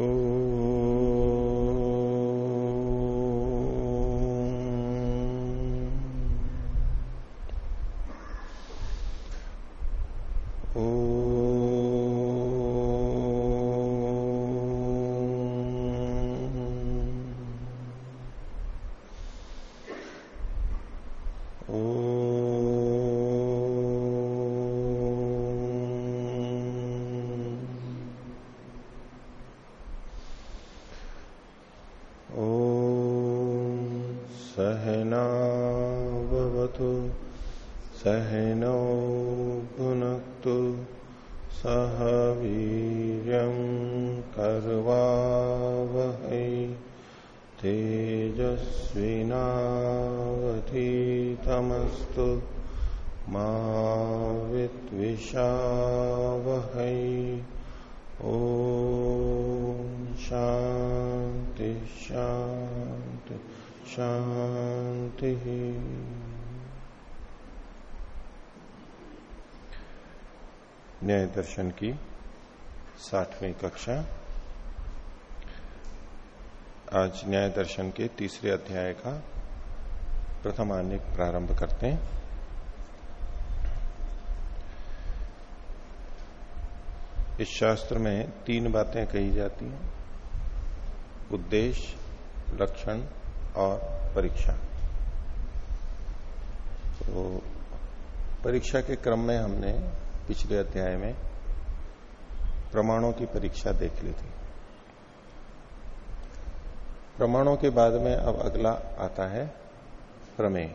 Oh. दर्शन की साठवीं कक्षा। आज न्याय दर्शन के तीसरे अध्याय का प्रथमान्य प्रारंभ करते हैं। इस शास्त्र में तीन बातें कही जाती हैं। उद्देश्य, लक्षण और परीक्षा। तो परीक्षा के क्रम में हमने पिछले अध्याय में प्रमाणों की परीक्षा देख ली थी प्रमाणों के बाद में अब अगला आता है प्रमेय।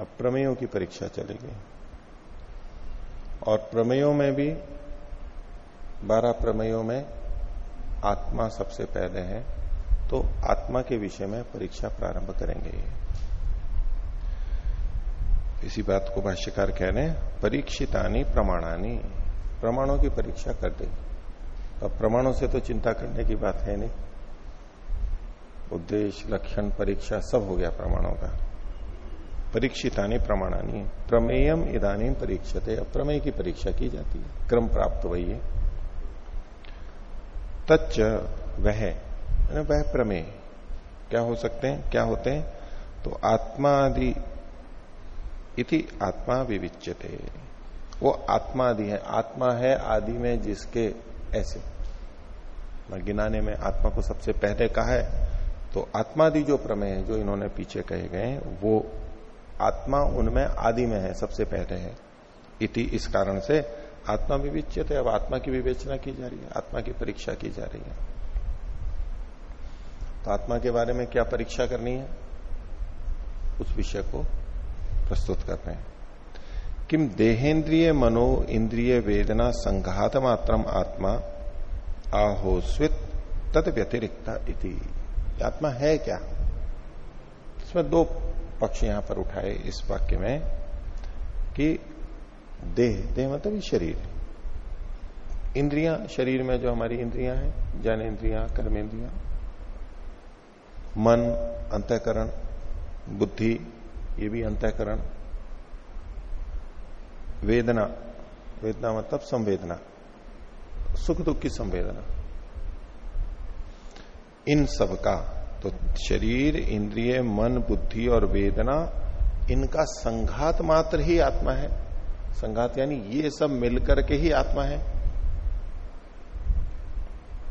अब प्रमेयों की परीक्षा चलेगी। और प्रमेयों में भी, बारह प्रमेयों में आत्मा सबसे पहले है तो आत्मा के विषय में परीक्षा प्रारंभ करेंगे इसी बात को भाष्यकार कह रहे हैं, परीक्षितानी प्रमाणानी। प्रमाणों की परीक्षा कर दे। अब प्रमाणों से तो चिंता करने की बात है नहीं। उद्देश्य, लक्षण, परीक्षा सब हो गया प्रमाणों का। परीक्षितानी प्रमाणानी। प्रमेयम इदानी परीक्षते प्रमेय की परीक्षा की जाती है। क्रम प्राप्त वही है। तच्च वह वह प्रमेय। क्या हो सकते हैं? क्या होते हैं? तो आत्मा आदि इति आत्मा विविच्यते। वो आत्मा आदि है। आत्मा है आदि में जिसके ऐसे। गिनाने में आत्मा को सबसे पहले कहा है तो आत्मादि जो प्रमेय है, जो इन्होंने पीछे कहे गए वो आत्मा उनमें आदि में है, सबसे पहले है। इति इस कारण से आत्मा विविचित है। अब आत्मा की विवेचना की जा रही है, आत्मा की परीक्षा की जा रही है। तो आत्मा के बारे में क्या परीक्षा करनी है? उस विषय को प्रस्तुत कर रहे हैं। किम देहेन्द्रिय मनो इंद्रिय वेदना संघात मात्रम आत्मा आहोस्वित तद व्यतिरिक्ता इति। आत्मा है क्या? इसमें दो पक्ष यहाँ पर उठाए इस वाक्य में कि देह देह मतलब शरीर। इंद्रियाँ, शरीर में जो हमारी इंद्रियाँ हैं जन इंद्रियाँ कर्मेंद्रियाँ मन, अंतकरण, बुद्धि, ये भी अंतकरण वेदना वेदना मतलब संवेदना, सुख दुख की संवेदना। इन सब का तो शरीर, इंद्रिय, मन, बुद्धि और वेदना, इनका संघात मात्र ही आत्मा है। संघात यानी ये सब मिलकर के ही आत्मा है।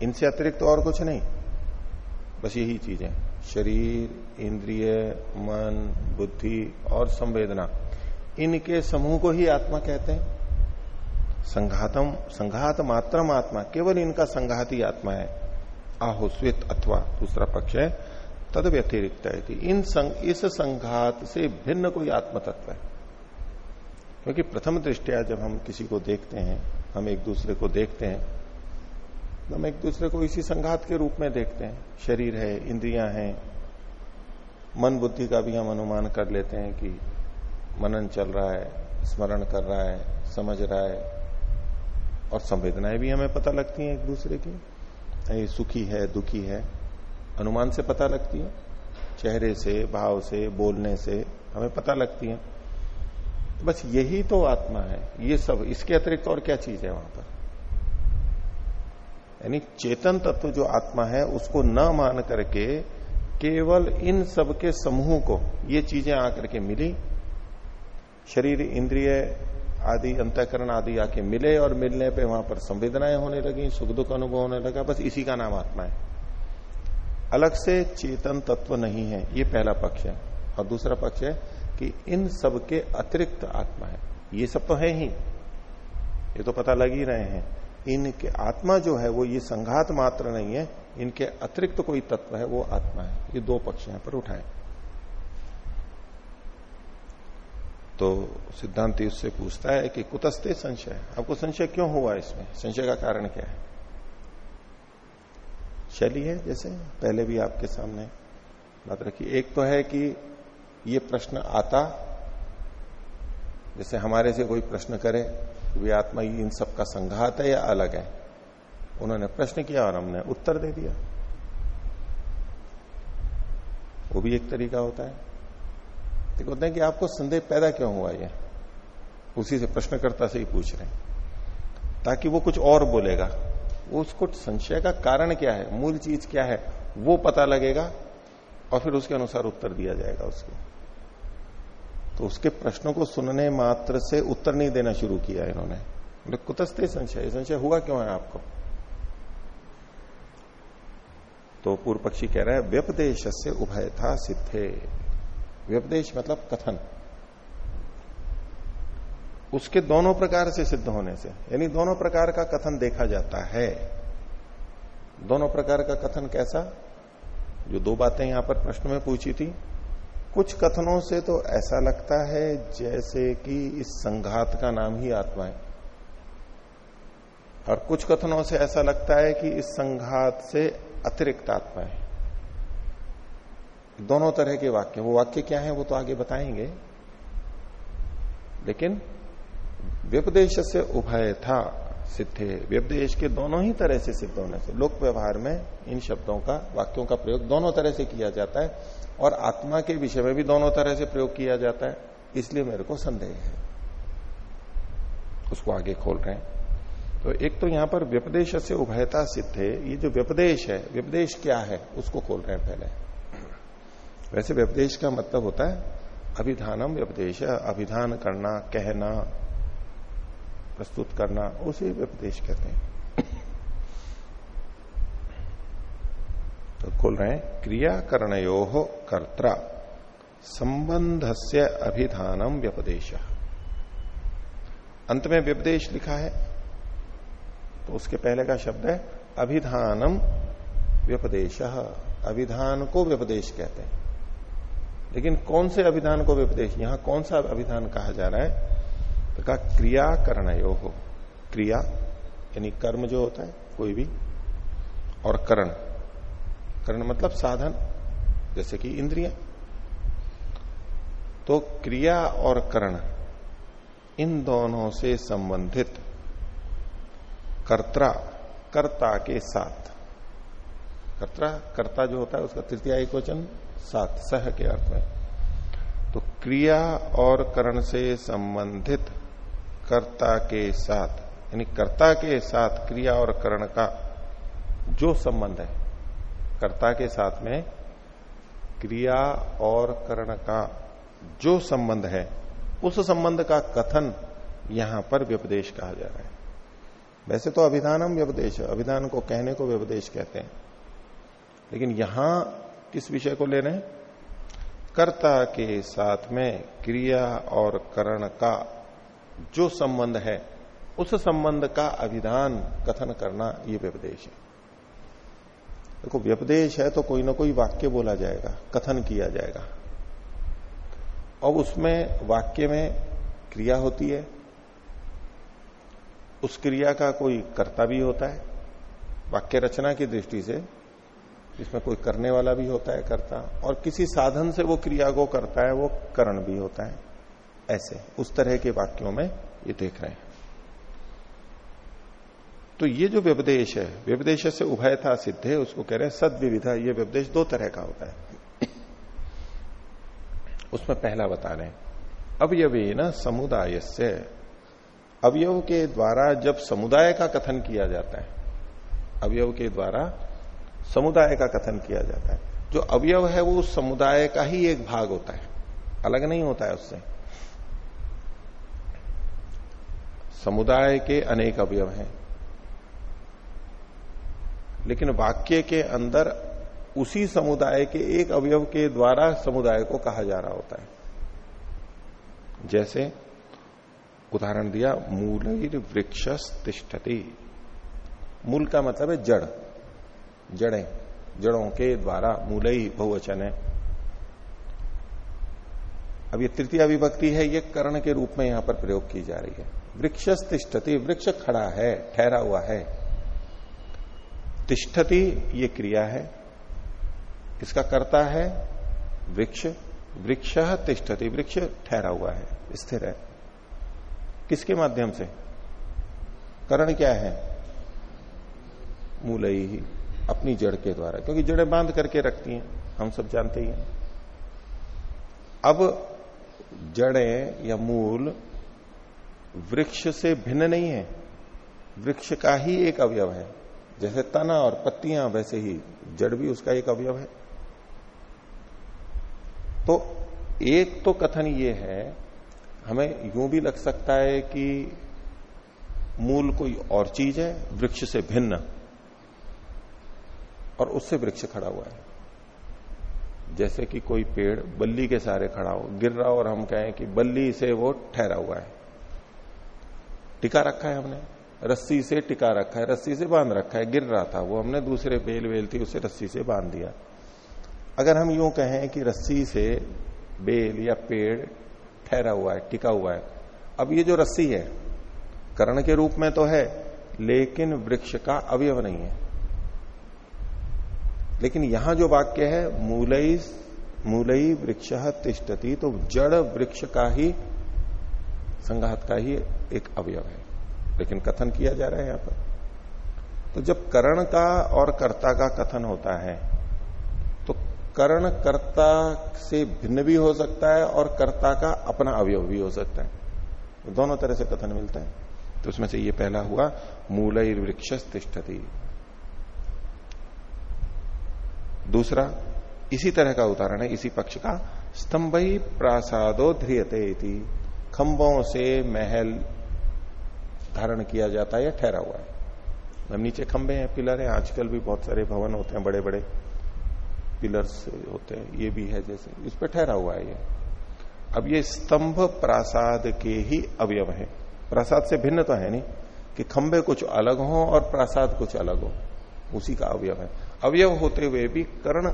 इनसे अतिरिक्त तो और कुछ नहीं। बस यही चीज़ें। शरीर, इंद्रिय, मन, बुद्धि और संवेदना। इनके समूह को ही आत्मा कहते हैं। संघातम संघात मात्रम आत्मा केवल इनका संघात ही आत्मा है। आहोस्वित अथवा दूसरा पक्ष है तद व्यतिरिक्त है इन संग, इस संघात से भिन्न कोई आत्म तत्व है। क्योंकि प्रथम दृष्टिया जब हम किसी को देखते हैं हम एक दूसरे को देखते हैं तो हम एक दूसरे को इसी संघात के रूप में देखते हैं। शरीर है इंद्रियाँ हैं मन बुद्धि का भी हम अनुमान कर लेते हैं कि मनन चल रहा है, स्मरण कर रहा है, समझ रहा है, और संवेदनाएँ भी हमें पता लगती हैं एक दूसरे की। ये सुखी है, दुखी है, अनुमान से पता लगती है, चेहरे से, भाव से, बोलने से हमें पता लगती है। बस यही तो आत्मा है, ये सब, इसके अतिरिक्त और क्या चीज़ है वहाँ पर? यानी चेतन तत्व जो आत्मा है, उसको न मान करके केवल इन सब के समूह को ये चीज़ें आकर के मिली शरीर, इंद्रिय आदि, अंतकरण आदि आके मिले और मिलने पे वहाँ पर संवेदनाएँ होने लगी सुख दुख अनुभव होने लगा, बस इसी का नाम आत्मा है। अलग से चेतन तत्व नहीं है, ये पहला पक्ष है। और दूसरा पक्ष है कि इन सब के अतिरिक्त आत्मा है। ये सब तो है ही। ये तो पता लग ही रहे हैं। इनके आत्मा जो है, वो ये संघात मात्र नहीं है, इनके अतिरिक्त कोई तत्व है, वो आत्मा है। ये दो पक्ष यहाँ पर उठाए। तो सिद्धांति उससे पूछता है कि कुतस्ते संशय? आपको संशय क्यों हुआ इसमें? संशय का कारण क्या है? शैली है जैसे? पहले भी आपके सामने बात रखी। एक तो है कि ये प्रश्न आता, जैसे हमारे से कोई प्रश्न करे वे आत्मा इन सब का संघात है या अलग है? उन्होंने प्रश्न किया और हमने उत्तर दे दिया। वो भी एक तरीका होता है। तो कहते हैं कि आपको संदेह पैदा क्यों हुआ ये? उसी से प्रश्नकर्ता से ही पूछ रहे हैं। ताकि वो कुछ और बोलेगा। उसको संशय का कारण क्या है? मूल चीज़ क्या है? वो पता लगेगा और फिर उसके अनुसार उत्तर दिया जाएगा उसको। तो उसके प्रश्नों को सुनने मात्र से उत्तर नहीं देना शुरू किया इन्होंने। कुतस्ते संशय। संशय हुआ क्यों है आपको? तो पूर्व पक्षी कह रहा है व्यपदेश से उभय था सिद्धे। व्यपदेश मतलब कथन। उसके दोनों प्रकार से सिद्ध होने से, यानी दोनों प्रकार का कथन देखा जाता है। दोनों प्रकार का कथन कैसा? जो दो बातें यहाँ पर प्रश्न में पूछी थी। कुछ कथनों से तो ऐसा लगता है जैसे कि इस संघात का नाम ही आत्मा है। और कुछ कथनों से ऐसा लगता है कि इस संघात से अतिरिक्त आत्मा है। दोनों तरह के वाक्य वो वाक्य क्या है, वो तो आगे बताएँगे। लेकिन व्यपदेश से उभय था, सिद्धे व्यपदेश के दोनों ही तरह से सिद्ध होने से, लोक व्यवहार में इन शब्दों का, वाक्यों का प्रयोग दोनों तरह से किया जाता है और आत्मा के विषय में भी दोनों तरह से प्रयोग किया जाता है। इसलिए मेरे को संदेह है। उसको आगे खोल रहे हैं। तो एक तो यहाँ पर व्यपदेश से उभयता सिद्ध है। ये जो व्यपदेश है, व्यपदेश क्या है, उसको खोल रहे हैं पहले। वैसे व्यपदेश का मतलब होता है अभिधानम व्यपदेश, अभिधान करना, कहना, प्रस्तुत करना, उसे व्यपदेश कहते हैं। तो खोल रहे हैं क्रिया करणयो कर्ता संबंध से अभिधानम व्यपदेश। अंत में व्यपदेश लिखा है तो उसके पहले का शब्द है, अभिधानम व्यपदेश। अभिधान को व्यपदेश कहते हैं। लेकिन कौन से अभिधान को व्यपदेश यहाँ कौन सा अभिधान कहा जा रहा है? तो कहा क्रिया करणयो हो क्रिया, यानी कर्म जो होता है, कोई भी, और करण। करण मतलब साधन, जैसे कि इंद्रिया। तो क्रिया और करण, इन दोनों से संबंधित कर्ता कर्ता के साथ। कर्ता कर्ता जो होता है, उसका तृतीय एक साथ, सह के अर्थ में। तो क्रिया और करण से संबंधित कर्ता के साथ, यानी कर्ता के साथ क्रिया और करण का जो संबंध है, कर्ता के साथ में क्रिया और करण का जो संबंध है, उस संबंध का कथन यहाँ पर व्यपदेश कहा जा रहा है। वैसे तो अभिधानम व्यपदेश, अभिधान को कहने को व्यपदेश कहते हैं। लेकिन यहाँ किस विषय को ले रहे हैं? कर्ता के साथ में क्रिया और करण का जो संबंध है, उस संबंध का अभिधान कथन करना ये व्यपदेश है। देखो तो व्यपदेश है तो कोई ना कोई वाक्य बोला जाएगा, कथन किया जाएगा। और उसमें, वाक्य में क्रिया होती है। उस क्रिया का कोई कर्ता भी होता है, वाक्य रचना की दृष्टि से इसमें कोई करने वाला भी होता है, करता। और किसी साधन से वो क्रिया को करता है, वो करण भी होता है। ऐसे, उस तरह के वाक्यों में ये देख रहे हैं। तो ये जो व्यपदेश है, व्यपदेश से उभय था, सिद्ध उसको कह रहे हैं सद विविधा ये व्यपदेश दो तरह का होता है। उसमें पहला बता रहे अवयवी न समुदाय से अवयव के द्वारा जब समुदाय का कथन किया जाता है, अवयव के द्वारा समुदाय का कथन किया जाता है। जो अवयव है, वो उस समुदाय का ही एक भाग होता है। अलग नहीं होता है उससे। समुदाय के अनेक अवयव हैं। लेकिन वाक्य के अंदर उसी समुदाय के एक अवयव के द्वारा समुदाय को कहा जा रहा होता है। जैसे उदाहरण दिया मूल वृक्ष तिष्ठति मूल का मतलब है जड़। जड़ें, जड़ों के द्वारा मूल ही बहुवचन है। अब ये तृतीय विभक्ति है, ये कर्ण के रूप में यहाँ पर प्रयोग की जा रही है। वृक्ष तिष्ठति वृक्ष खड़ा है, ठहरा हुआ है। तिष्ठति ये क्रिया है, इसका कर्ता है वृक्ष वृक्ष तिष्ठति, वृक्ष ठहरा हुआ है, स्थिर है। किसके माध्यम से? करण क्या है? मूल ही। अपनी जड़ के द्वारा, क्योंकि जड़ें बाँध करके रखती हैं, हम सब जानते ही हैं। अब जड़ें या मूल वृक्ष से भिन्न नहीं है। वृक्ष का ही एक अवयव है। जैसे तना और पत्तियाँ, वैसे ही जड़ भी उसका एक अवयव है। तो एक तो कथन ये है, हमें यूँ भी लग सकता है कि मूल कोई और चीज़ है, वृक्ष से भिन्न। और उससे वृक्ष खड़ा हुआ है। जैसे कि कोई पेड़ बल्ली के सहारे खड़ा हो, गिर रहा हो और हम कहें कि बल्ली से वो ठहरा हुआ है। टिका रखा है हमने। रस्सी से टिका रखा है, रस्सी से बाँध रखा है, गिर रहा था। वो हमने दूसरे बेल वेल थी, उसे रस्सी से बाँध दिया। अगर हम यूँ कहें कि रस्सी से बेल या पेड़ ठहरा हुआ है, टिका हुआ है, अब ये जो रस्सी है, कर्ण के रूप में तो है, लेकिन वृक्ष का अवयव नहीं है। लेकिन यहाँ जो वाक्य है मूलई मूलई वृक्ष तिष्ठती तो जड़ वृक्ष का ही, संघात का ही एक अवयव है। लेकिन कथन किया जा रहा है यहाँ पर। तो जब करण का और कर्ता का कथन होता है तो करण कर्ता से भिन्न भी हो सकता है और कर्ता का अपना अवयव भी हो सकता है। तो दोनों तरह से कथन मिलता है। तो उसमें से ये पहला हुआ, मूल वृक्ष तिष्ठती दूसरा, इसी तरह का उदाहरण है, इसी पक्ष का स्तंभ ही प्रासादो ध्रियते खंभों से महल धारण किया जाता है या ठहरा हुआ है। अब नीचे खंबे हैं, पिलर हैं, आजकल भी बहुत सारे भवन होते हैं बड़े बड़े पिलर्स होते हैं, ये भी है जैसे, इस पर ठहरा हुआ है ये। अब ये स्तंभ प्रासाद के ही अवयव है। प्रासाद से भिन्न तो है नहीं, कि खंबे कुछ अलग हो और प्रासाद कुछ अलग हो, उसी का अवयव है। अवयव होते हुए भी कर्ण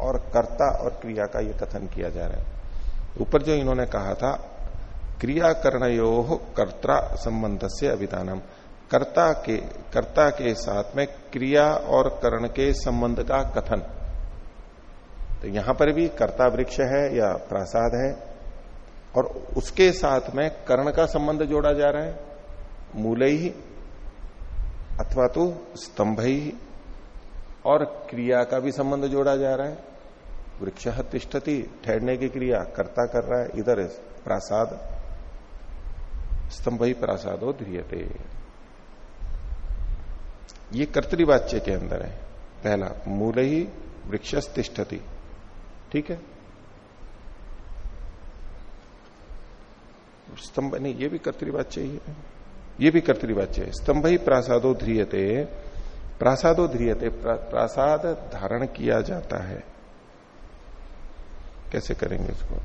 और कर्ता और क्रिया का यह कथन किया जा रहा है। ऊपर जो इन्होंने कहा था क्रिया कर्णयो कर्ता संबंध से अभिधानम। कर्ता के कर्ता के साथ में क्रिया और कर्ण के संबंध का कथन। तो यहाँ पर भी कर्ता वृक्ष है या प्रासाद है, और उसके साथ में कर्ण का संबंध जोड़ा जा रहा है। मूल ही अथवा तो स्तंभ ही और क्रिया का भी संबंध जोड़ा जा रहा है। वृक्ष तिष्ठती, ठहरने की क्रिया, कर्ता कर रहा है, इधर प्रासाद। स्तंभ ही प्रासादो ध्रियते। ये कर्तवाच्य के अंदर है। पहला, मूल ही वृक्ष तिष्ठती। ठीक है? स्तंभ, नहीं, ये भी कर्तवाच्य ही है। ये भी कर्तवाच्य है। स्तंभ ही प्रासादो ध्रियते। प्रासादो ध्रियते प्रासाद धारण किया जाता है। कैसे करेंगे इसको?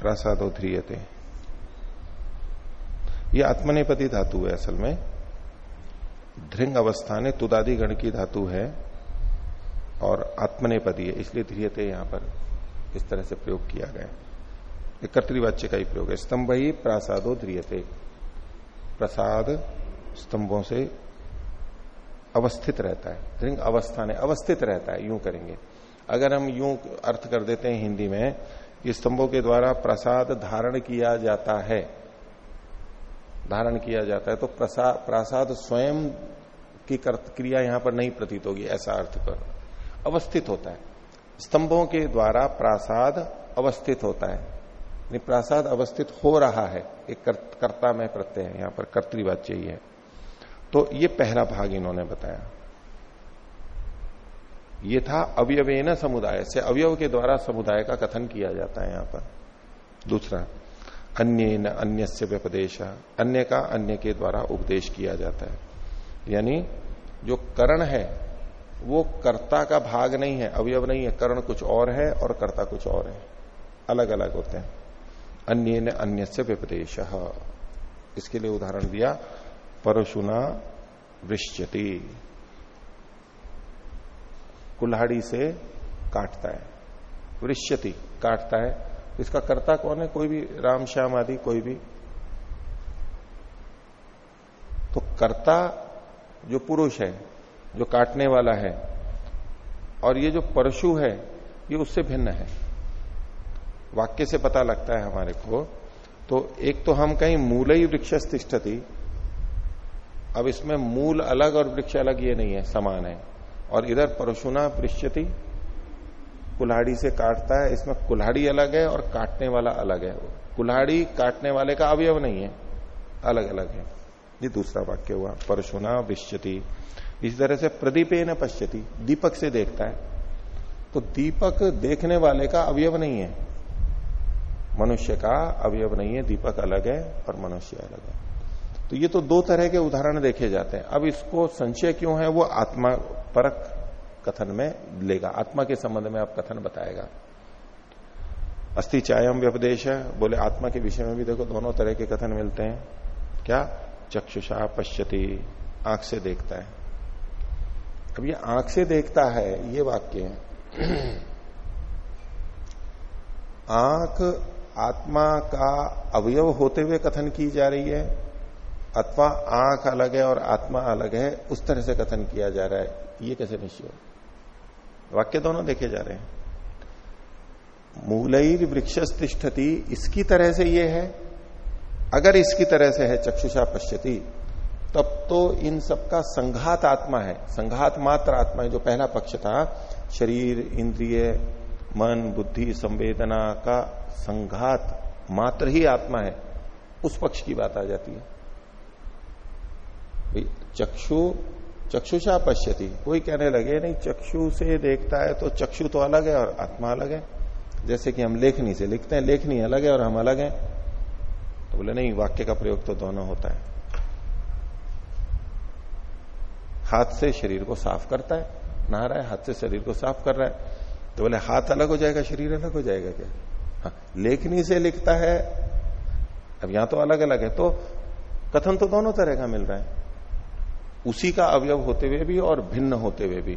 प्रासादो ध्रियते। ये आत्मनेपति धातु है असल में। ध्रिंग अवस्था ने तुदादि गण की धातु है और आत्मनेपदी है, इसलिए ध्रियते यहाँ पर इस तरह से प्रयोग किया गया कर्तवाच्य का ही प्रयोग है। स्तंभ ही प्रासादो ध्रियते। प्रसाद स्तंभों से अवस्थित रहता है। ध्रिंग अवस्था ने अवस्थित रहता है, यूँ करेंगे। अगर हम यूँ अर्थ कर देते हैं हिंदी में कि स्तंभों के द्वारा प्रसाद धारण किया जाता है। धारण किया जाता है तो प्रसाद प्रसाद स्वयं की क्रिया यहाँ पर नहीं प्रतीत होगी, ऐसा अर्थ कर। अवस्थित होता है। स्तंभों के द्वारा प्रासाद अवस्थित होता है। प्रासाद अवस्थित हो रहा है। एक कर्ता में प्रत्यय है, यहाँ पर कर्तवाच्य ही है तो ये पहला भाग इन्होंने बताया। ये था अवयवेन समुदाय से, अवयव के द्वारा समुदाय का कथन किया जाता है यहाँ पर। दूसरा अन्य न अन्य से व्यपदेश, अन्य का अन्य के द्वारा उपदेश किया जाता है। यानी जो करण है, वो कर्ता का भाग नहीं है, अवयव नहीं है, कर्ण कुछ और है और कर्ता कुछ और है। अलग अलग होते हैं। अन्य अन्य व्यपदेश। इसके लिए उदाहरण दिया, परशुना वृश्यति। कुल्हाड़ी से काटता है। वृश्यति, काटता है। इसका कर्ता कौन है? कोई भी राम श्याम आदि, कोई भी। तो कर्ता जो पुरुष है, जो काटने वाला है, और ये जो परशु है, ये उससे भिन्न है। वाक्य से पता लगता है हमारे को तो एक तो हम कहीं मूल ही वृक्ष अब इसमें मूल अलग और वृक्ष अलग ये नहीं है, समान है। और इधर परशुना पृष्यति कुल्हाड़ी से काटता है, इसमें कुल्हाड़ी अलग है और काटने वाला अलग है कुल्हाड़ी काटने वाले का अवयव नहीं है अलग अलग है। ये दूसरा वाक्य हुआ, परशुना विश्यति इस तरह से प्रदीपे न दीपक से देखता है। तो दीपक देखने वाले का अवयव नहीं है। मनुष्य का अवयव नहीं है, दीपक अलग है और मनुष्य अलग है। तो ये तो दो तरह के उदाहरण देखे जाते हैं। अब इसको संशय क्यों है, वो आत्मा परक कथन में लेगा। आत्मा के संबंध में आप कथन बताएगा। अस्थि चायम व्यपदेश है बोले आत्मा के विषय में भी देखो, दोनों तरह के कथन मिलते हैं। क्या? चक्षुषा पश्यति, आँख से देखता है। अब ये आँख से देखता है, ये वाक्य है। आँख आत्मा का अवयव होते हुए कथन की जा रही है, अथवा आँख अलग है और आत्मा अलग है, उस तरह से कथन किया जा रहा है। ये कैसे निश्चय वाक्य दोनों देखे जा रहे हैं। मूलई वृक्ष तिष्ठती इसकी तरह से ये है। अगर इसकी तरह से है, चक्षुषा पश्यति, तब तो इन सबका संघात आत्मा है। संघात मात्र आत्मा है, जो पहला पक्ष था। शरीर, इंद्रिय, मन, बुद्धि, संवेदना का संघात मात्र ही आत्मा है, उस पक्ष की बात आ जाती है। चक्षु चक्षुषा पश्यति कोई कहने लगे, नहीं, चक्षु से देखता है तो चक्षु तो अलग है और आत्मा अलग है। जैसे कि हम लेखनी से लिखते हैं, लेखनी अलग है और हम अलग हैं। तो बोले, नहीं, वाक्य का प्रयोग तो दोनों होता है। हाथ से शरीर को साफ़ करता है, नहा रहा है, हाथ से शरीर को साफ़ कर रहा है। तो बोले, हाथ अलग हो जाएगा, शरीर अलग हो जाएगा क्या? लेखनी से लिखता है। अब यहाँ तो अलग अलग है तो कथन तो दोनों तरह का मिल रहा है। उसी का अवयव होते हुए भी और भिन्न होते हुए भी।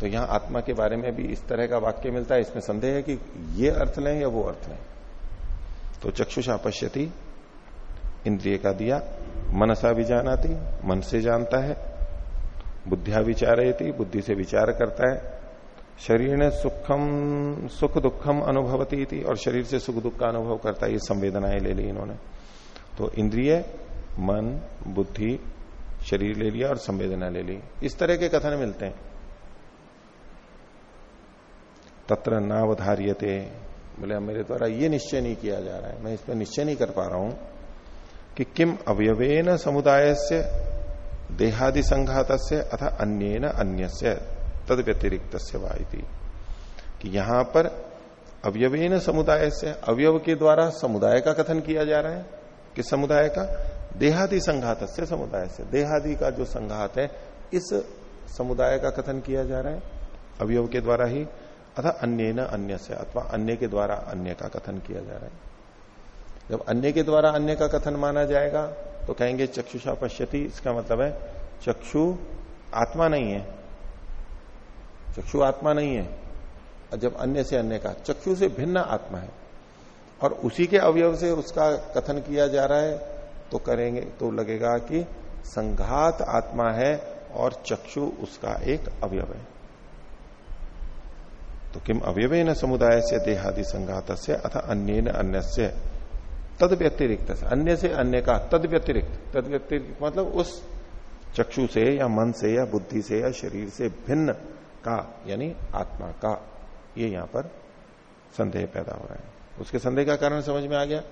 तो यहाँ आत्मा के बारे में भी इस तरह का वाक्य मिलता है, इसमें संदेह है कि ये अर्थ लें या वो अर्थ लें। तो चक्षुषा पश्यति, इंद्रिय का दिया, मनसा भी जानाती, मन से जानता है, बुद्धिया विचारयती, बुद्धि से विचार करता है। शरीर ने सुखम, सुख दुखम अनुभवती थी और शरीर से सुख दुख का अनुभव करता है, ये संवेदनाएँ ले ली इन्होंने। तो इंद्रिय, मन, बुद्धि, शरीर ले लिया और संवेदना ले ली। इस तरह के कथन मिलते हैं। तत्र नावधार्यते, बोले मेरे द्वारा ये निश्चय नहीं किया जा रहा है। मैं इस पर निश्चय नहीं कर पा रहा हूँ कि किम अवयवेन समुदाय से देहादि संघात से अथा अन्य अन्य तद व्यतिरिक्त वाई कि यहाँ पर अवयवेन समुदाय से अवयव के द्वारा समुदाय का कथन किया जा रहा है? किस समुदाय का? देहादि संघात से समुदाय से देहादि का जो संघात है, इस समुदाय का कथन किया जा रहा है। अवयव के द्वारा ही अथा अन्य न अन्य से अथवा अन्य के द्वारा अन्य का कथन किया जा रहा है। जब अन्य के द्वारा अन्य का कथन माना जाएगा तो कहेंगे चक्षुषा पश्यति, इसका मतलब है चक्षु आत्मा नहीं है। चक्षु आत्मा नहीं है। जब अन्य से अन्य का, चक्षु से भिन्न आत्मा है। और उसी के अवयव से उसका कथन किया जा रहा है तो करेंगे तो लगेगा कि संघात आत्मा है और चक्षु उसका एक अवयव है। तो किम अवयव न समुदाय से देहादि संघात से अथा अन्य अन्य से तद व्यतिरिक्त अन्य से अन्य का, तद व्यतिरिक्त। तद व्यतिरिक्त मतलब उस चक्षु से या मन से या बुद्धि से या शरीर से भिन्न का, यानी आत्मा का, ये यहाँ पर संदेह पैदा हो रहा है। उसके संदेह का कारण समझ में आ गया?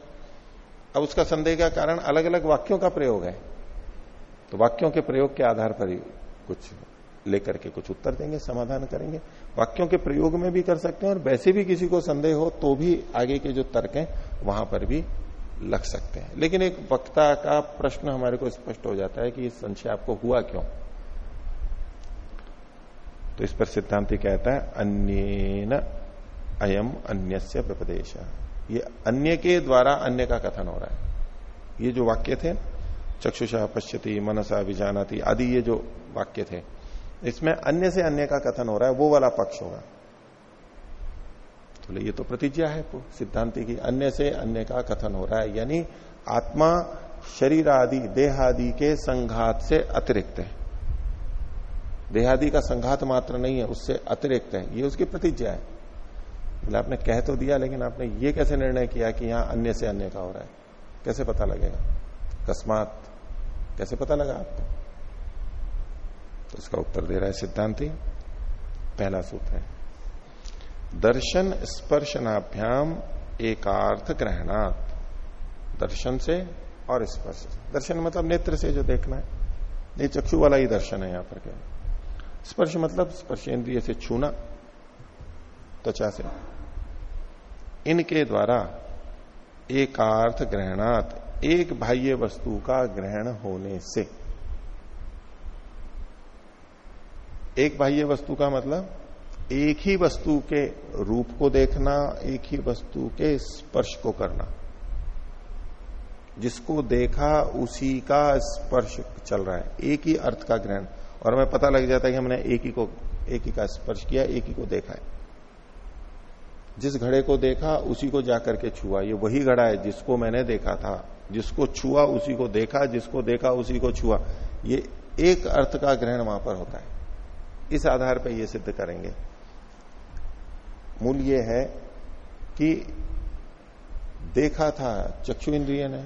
अब उसका संदेह का कारण अलग अलग वाक्यों का प्रयोग है। तो वाक्यों के प्रयोग के आधार पर ही कुछ लेकर के कुछ उत्तर देंगे, समाधान करेंगे। वाक्यों के प्रयोग में भी कर सकते हैं और वैसे भी किसी को संदेह हो तो भी आगे के जो तर्क हैं, वहाँ पर भी लग सकते हैं। लेकिन एक वक्ता का प्रश्न हमारे को स्पष्ट हो जाता है कि संशय आपको हुआ क्यों? तो इस पर सिद्धांति कहता है अन्य अयम अन्य व्यपदेश ये अन्य के द्वारा अन्य का कथन हो रहा है। ये जो वाक्य थे, चक्षुषा पश्यति, मनसा विजानाती, आदि ये जो वाक्य थे, इसमें अन्य से अन्य का कथन हो रहा है, वो वाला पक्ष होगा। तो ये तो प्रतिज्ञा है सिद्धांति की अन्य से अन्य का कथन हो रहा है, यानी आत्मा शरीर आदि देहादि के संघात से अतिरिक्त है। देहादि का संघात मात्र नहीं है, उससे अतिरिक्त है। ये उसकी प्रतिज्ञा है। बोले, आपने कह तो दिया, लेकिन आपने ये कैसे निर्णय किया कि यहाँ अन्य से अन्य का हो रहा है? कैसे पता लगेगा? अकस्मात कैसे पता लगा आपको? तो इसका उत्तर दे रहा है सिद्धांति। पहला सूत्र है, दर्शन स्पर्शनाभ्याम एकार्थ ग्रहणात्। दर्शन से और स्पर्श दर्शन मतलब नेत्र से जो देखना है। ये चक्षु वाला ही दर्शन है यहाँ पर क्या? स्पर्श मतलब स्पर्श इंद्रिय से छूना, त्वचा से। इनके द्वारा एकार्थ ग्रहणात, एक बाह्य वस्तु का ग्रहण होने से। एक बाह्य वस्तु का मतलब एक ही वस्तु के रूप को देखना, एक ही वस्तु के स्पर्श को करना। जिसको देखा उसी का स्पर्श चल रहा है, एक ही अर्थ का ग्रहण। और हमें पता लग जाता है कि हमने एक ही को, एक ही का स्पर्श किया, एक ही को देखा है। जिस घड़े को देखा, उसी को जाकर के छुआ। ये वही घड़ा है जिसको मैंने देखा था। जिसको छुआ, उसी को देखा। जिसको देखा, उसी को छुआ। ये एक अर्थ का ग्रहण वहाँ पर होता है। इस आधार पर यह सिद्ध करेंगे। मूल ये है कि देखा था, चक्षु इंद्रिय ने।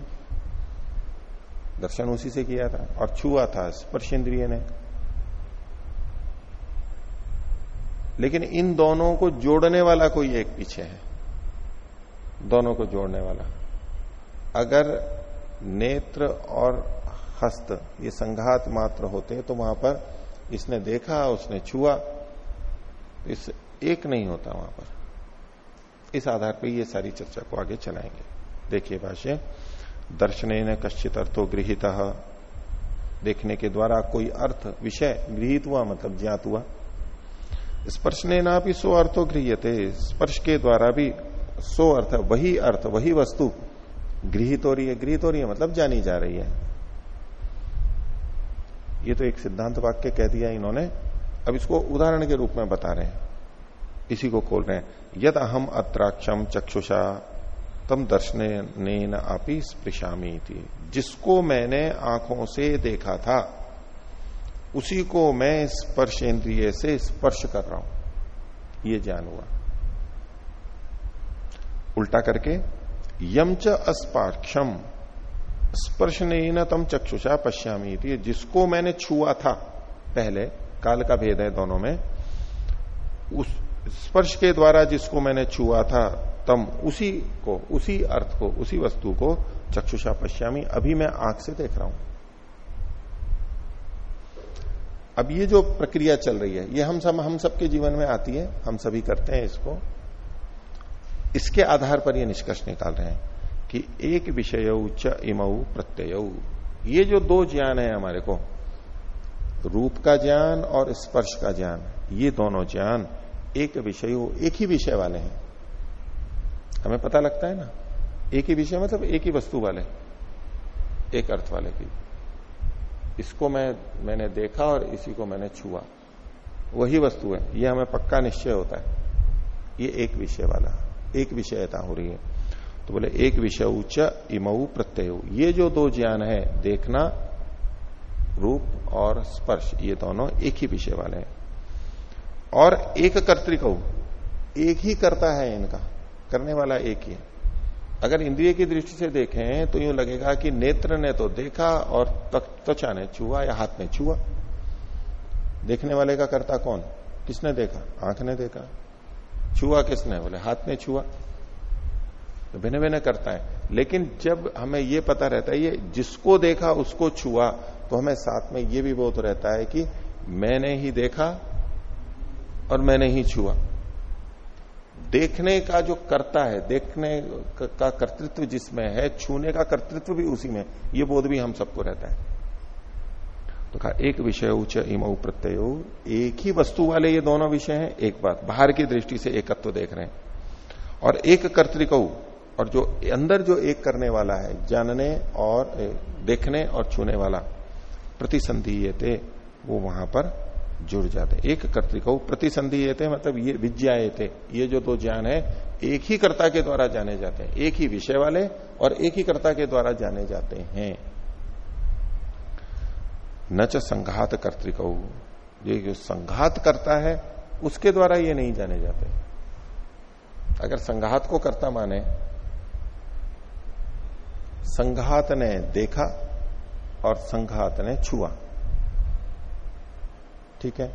दर्शन उसी से किया था और छुआ था, स्पर्श इंद्रिय ने। लेकिन इन दोनों को जोड़ने वाला कोई एक पीछे है। दोनों को जोड़ने वाला। अगर नेत्र और हस्त ये संघात मात्र होते तो वहाँ पर इसने देखा, उसने छुआ इस एक नहीं होता वहाँ पर। इस आधार पर ये सारी चर्चा को आगे चलाएँगे। देखिए भाष्य, दर्शने न कश्चित अर्थो गृहित। देखने के द्वारा कोई अर्थ, विषय गृहित हुआ मतलब ज्ञात हुआ। स्पर्श ने ना भी सो अर्थो गृहते स्पर्श के द्वारा भी सो अर्थ, वही अर्थ, वही वस्तु गृहित हो रही है, गृहित हो रही है मतलब जानी जा रही है। ये तो एक सिद्धांत वाक्य कह दिया इन्होंने। अब इसको उदाहरण के रूप में बता रहे हैं। इसी को खोल रहे हैं। यद अहम अत्राक्षम चक्षुषा, तम दर्शने न आपी स्पृशामी थी जिसको मैंने आँखों से देखा था उसी को मैं स्पर्श इंद्रिय से स्पर्श कर रहा हूँ। ये ज्ञान हुआ। उल्टा करके यमच अस्पाक्षम स्पर्श नहीं न तम चक्षुषा पश्यामी थी जिसको मैंने छुआ था पहले, काल का भेद है दोनों में, उस स्पर्श के द्वारा जिसको मैंने छुआ था, तम उसी को, उसी अर्थ को, उसी वस्तु को चक्षुषा पश्यामी। अभी मैं आँख से देख रहा हूँ। अब ये जो प्रक्रिया चल रही है, ये हम सब, हम सबके जीवन में आती है, हम सभी करते हैं इसको। इसके आधार पर ये निष्कर्ष निकाल रहे हैं कि एक विषय च इमऊ प्रत्यय। ये जो दो ज्ञान है हमारे को, रूप का ज्ञान और स्पर्श का ज्ञान, ये दोनों ज्ञान एक विषय, एक ही विषय वाले हैं। हमें पता लगता है ना? एक ही विषय मतलब एक ही वस्तु वाले, एक अर्थ वाले की। इसको मैं, मैंने देखा और इसी को मैंने छुआ। वही वस्तु है। ये हमें पक्का निश्चय होता है। ये एक विषय वाला, एक विषयता हो रही है। तो बोले, एक विषय उच्च इमऊ प्रत्यय। ये जो दो ज्ञान है, देखना, रूप और स्पर्श, ये दोनों एक ही विषय वाले हैं। और एक कर्तिक एक ही करता है इनका, करने वाला एक ही है। अगर इंद्रिय की दृष्टि से देखें तो यूँ लगेगा कि नेत्र ने तो देखा और त्वचा ने छुआ या हाथ ने छुआ। देखने वाले का करता कौन? किसने देखा? आँख ने देखा। छुआ किसने? बोले, हाथ ने छुआ। तो भिन्न भिन्न करता है। लेकिन जब हमें ये पता रहता है, ये जिसको देखा, उसको छुआ तो हमें साथ में ये भी बोध रहता है कि मैंने ही देखा और मैंने ही छुआ। देखने का जो करता है, देखने का कर्तृत्व जिसमें है, छूने का कर्तृत्व भी उसी में, ये बोध भी हम सबको रहता है। तो कहा, एक विषय उच्च इम प्रत्यय, एक ही वस्तु वाले ये दोनों विषय हैं, एक बात, बाहर की दृष्टि से एकत्व तो देख रहे हैं। और एक कर्तिक और जो अंदर जो एक करने वाला है, जानने और देखने और छूने वाला प्रतिसंधि ये थे वो वहाँ पर जुड़ जाते एक कर्तिक प्रतिसंधि ये थे मतलब ये विज्ञाए थे। ये जो दो ज्ञान है, एक ही कर्ता के द्वारा जाने जाते हैं। एक ही विषय वाले और एक ही कर्ता के द्वारा जाने जाते हैं। न च संघात कर्तिक ये जो संघात करता है, उसके द्वारा ये नहीं जाने जाते। अगर संघात को करता माने, संघात ने देखा और संघात ने छुआ। ठीक है?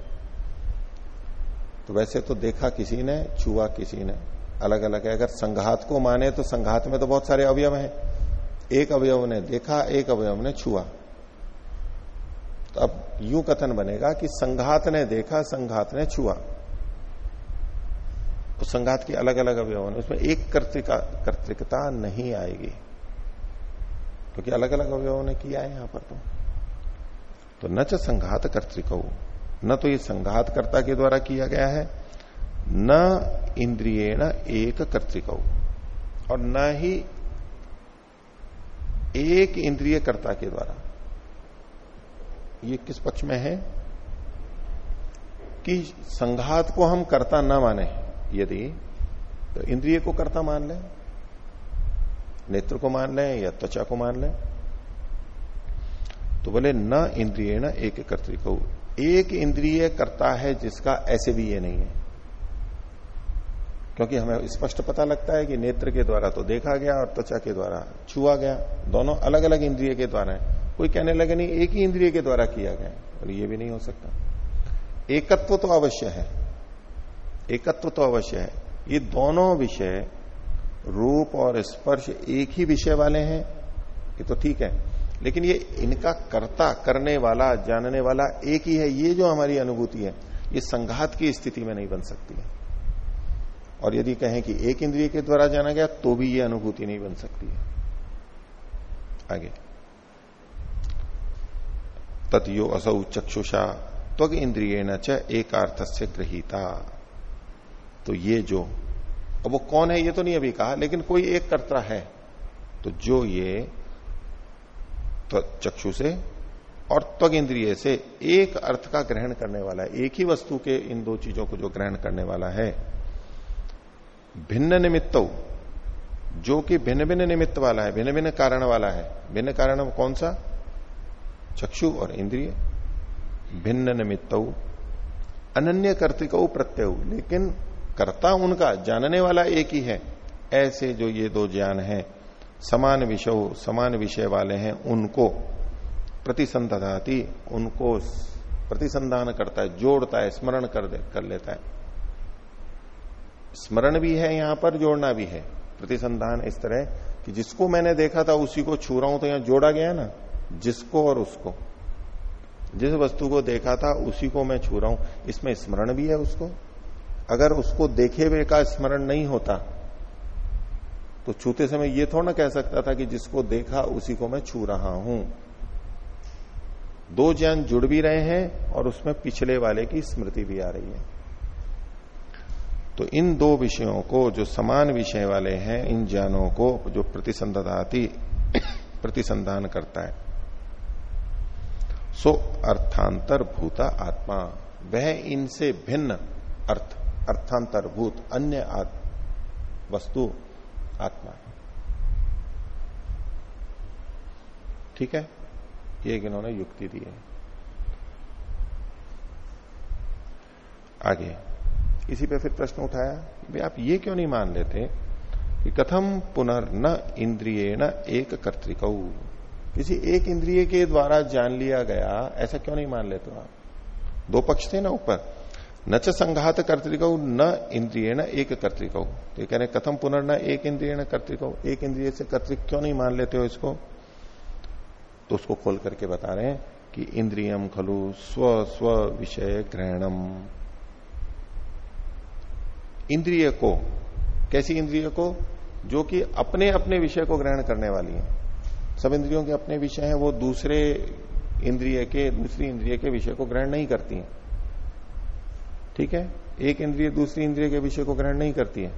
तो वैसे तो देखा किसी ने, छुआ किसी ने। अलग अलग है। अगर संघात को माने तो संघात में तो बहुत सारे अवयव हैं। एक अवयव ने देखा, एक अवयव ने छुआ। तो अब यू कथन बनेगा कि संघात ने देखा, संघात ने छुआ। तो संघात की अलग अलग अवयव ने, उसमें एक कर्तिका, कर्तिकता नहीं आएगी। क्योंकि तो अलग अलग अवयवों ने किया है यहाँ पर तो। तो न संघात कर्तिक। न तो ये संघातकर्ता के द्वारा किया गया है, न इंद्रिय न एक कर्तिक। और न ही एक इंद्रिय कर्ता के द्वारा। ये किस पक्ष में है? कि संघात को हम कर्ता न माने, यदि तो इंद्रिय को कर्ता मान लें, नेत्र को मान लें या त्वचा को मान लें तो बोले न इंद्रिय न एक कर्तिक। एक इंद्रिय करता है जिसका ऐसे भी ये नहीं है। क्योंकि हमें स्पष्ट पता लगता है कि नेत्र के द्वारा तो देखा गया और त्वचा के द्वारा छुआ गया। दोनों अलग अलग इंद्रिय के द्वारा है। कोई कहने लगे, नहीं, एक ही इंद्रिय के द्वारा किया गया और ये भी नहीं हो सकता। एकत्व तो अवश्य है। एकत्व तो अवश्य है। ये दोनों विषय रूप और स्पर्श एक ही विषय वाले हैं। ये तो ठीक है। लेकिन ये इनका कर्ता, करने वाला, जानने वाला एक ही है, ये जो हमारी अनुभूति है, ये संघात की स्थिति में नहीं बन सकती है। और यदि कहें कि एक इंद्रिय के द्वारा जाना गया तो भी ये अनुभूति नहीं बन सकती है। आगे। तत्यो असौ चक्षुषा, त्वग इंद्रिय न च एक से तो ये जो, अब वो कौन है, ये तो नहीं अभी कहा, लेकिन कोई एक कर्ता है तो जो ये चक्षु से और त्वग इंद्रिय से एक अर्थ का ग्रहण करने वाला है। एक ही वस्तु के इन दो चीज़ों को जो ग्रहण करने वाला है। भिन्न निमित्त, जो कि भिन्न भिन्न निमित्त वाला है, भिन्न भिन्न कारण वाला है। भिन्न कारण कौन सा? चक्षु और इंद्रिय। भिन्न निमित्त, अनन्य कर्तिक प्रत्यय लेकिन कर्ता उनका, जानने वाला एक ही है। ऐसे जो ये दो ज्ञान है समान विषय समान विषय वाले हैं, उनको प्रतिसंधाती, उनको प्रतिसंधान करता है, जोड़ता है, स्मरण कर दे, कर लेता है। स्मरण भी है यहाँ पर, जोड़ना भी है। प्रतिसंधान इस तरह कि जिसको मैंने देखा था, उसी को छू रहा हूँ तो यहाँ जोड़ा गया ना? जिसको और उसको। जिस वस्तु को देखा था, उसी को मैं छू रहा हूँ। इसमें स्मरण भी है उसको। अगर उसको देखे हुए का स्मरण नहीं होता तो छूते समय ये थोड़ा ना कह सकता था कि जिसको देखा उसी को मैं छू रहा हूँ। दो ज्ञान जुड़ भी रहे हैं और उसमें पिछले वाले की स्मृति भी आ रही है। तो इन दो विषयों को, जो समान विषय वाले हैं, इन ज्ञानों को जो प्रतिसंधाती, प्रतिसंधान करता है। सो अर्थांतर भूता आत्मा, वह इनसे भिन्न अर्थ, अर्थांतरभूत अन्य वस्तु आत्मा। ठीक है? ये इन्होंने युक्ति दी है। आगे। इसी पे फिर प्रश्न उठाया, भाई आप ये क्यों नहीं मान लेते कि कथम पुनर्न इंद्रिय न एक कर्तिक? किसी एक इंद्रिय के द्वारा जान लिया गया, ऐसा क्यों नहीं मान लेते आप? दो पक्ष थे ना ऊपर। न च संघात कर्तिक, न इंद्रिय न एक कर्तिक। तो कह रहे कथम पुनर्न एक इंद्रिय न कर्तिक? एक इंद्रिय से कर्तिक क्यों नहीं मान लेते हो इसको? तो उसको खोल करके बता रहे हैं कि इंद्रियम खलु स्व स्व विषय ग्रहणम। इंद्रिय को, कैसी इंद्रिय को? जो कि अपने अपने विषय को ग्रहण करने वाली है। सब इंद्रियों के अपने विषय हैं, वो दूसरे इंद्रिय के, दूसरी इंद्रिय के विषय को ग्रहण नहीं करती हैं। ठीक है? एक इंद्रिय दूसरी इंद्रिय के विषय को ग्रहण नहीं करती है।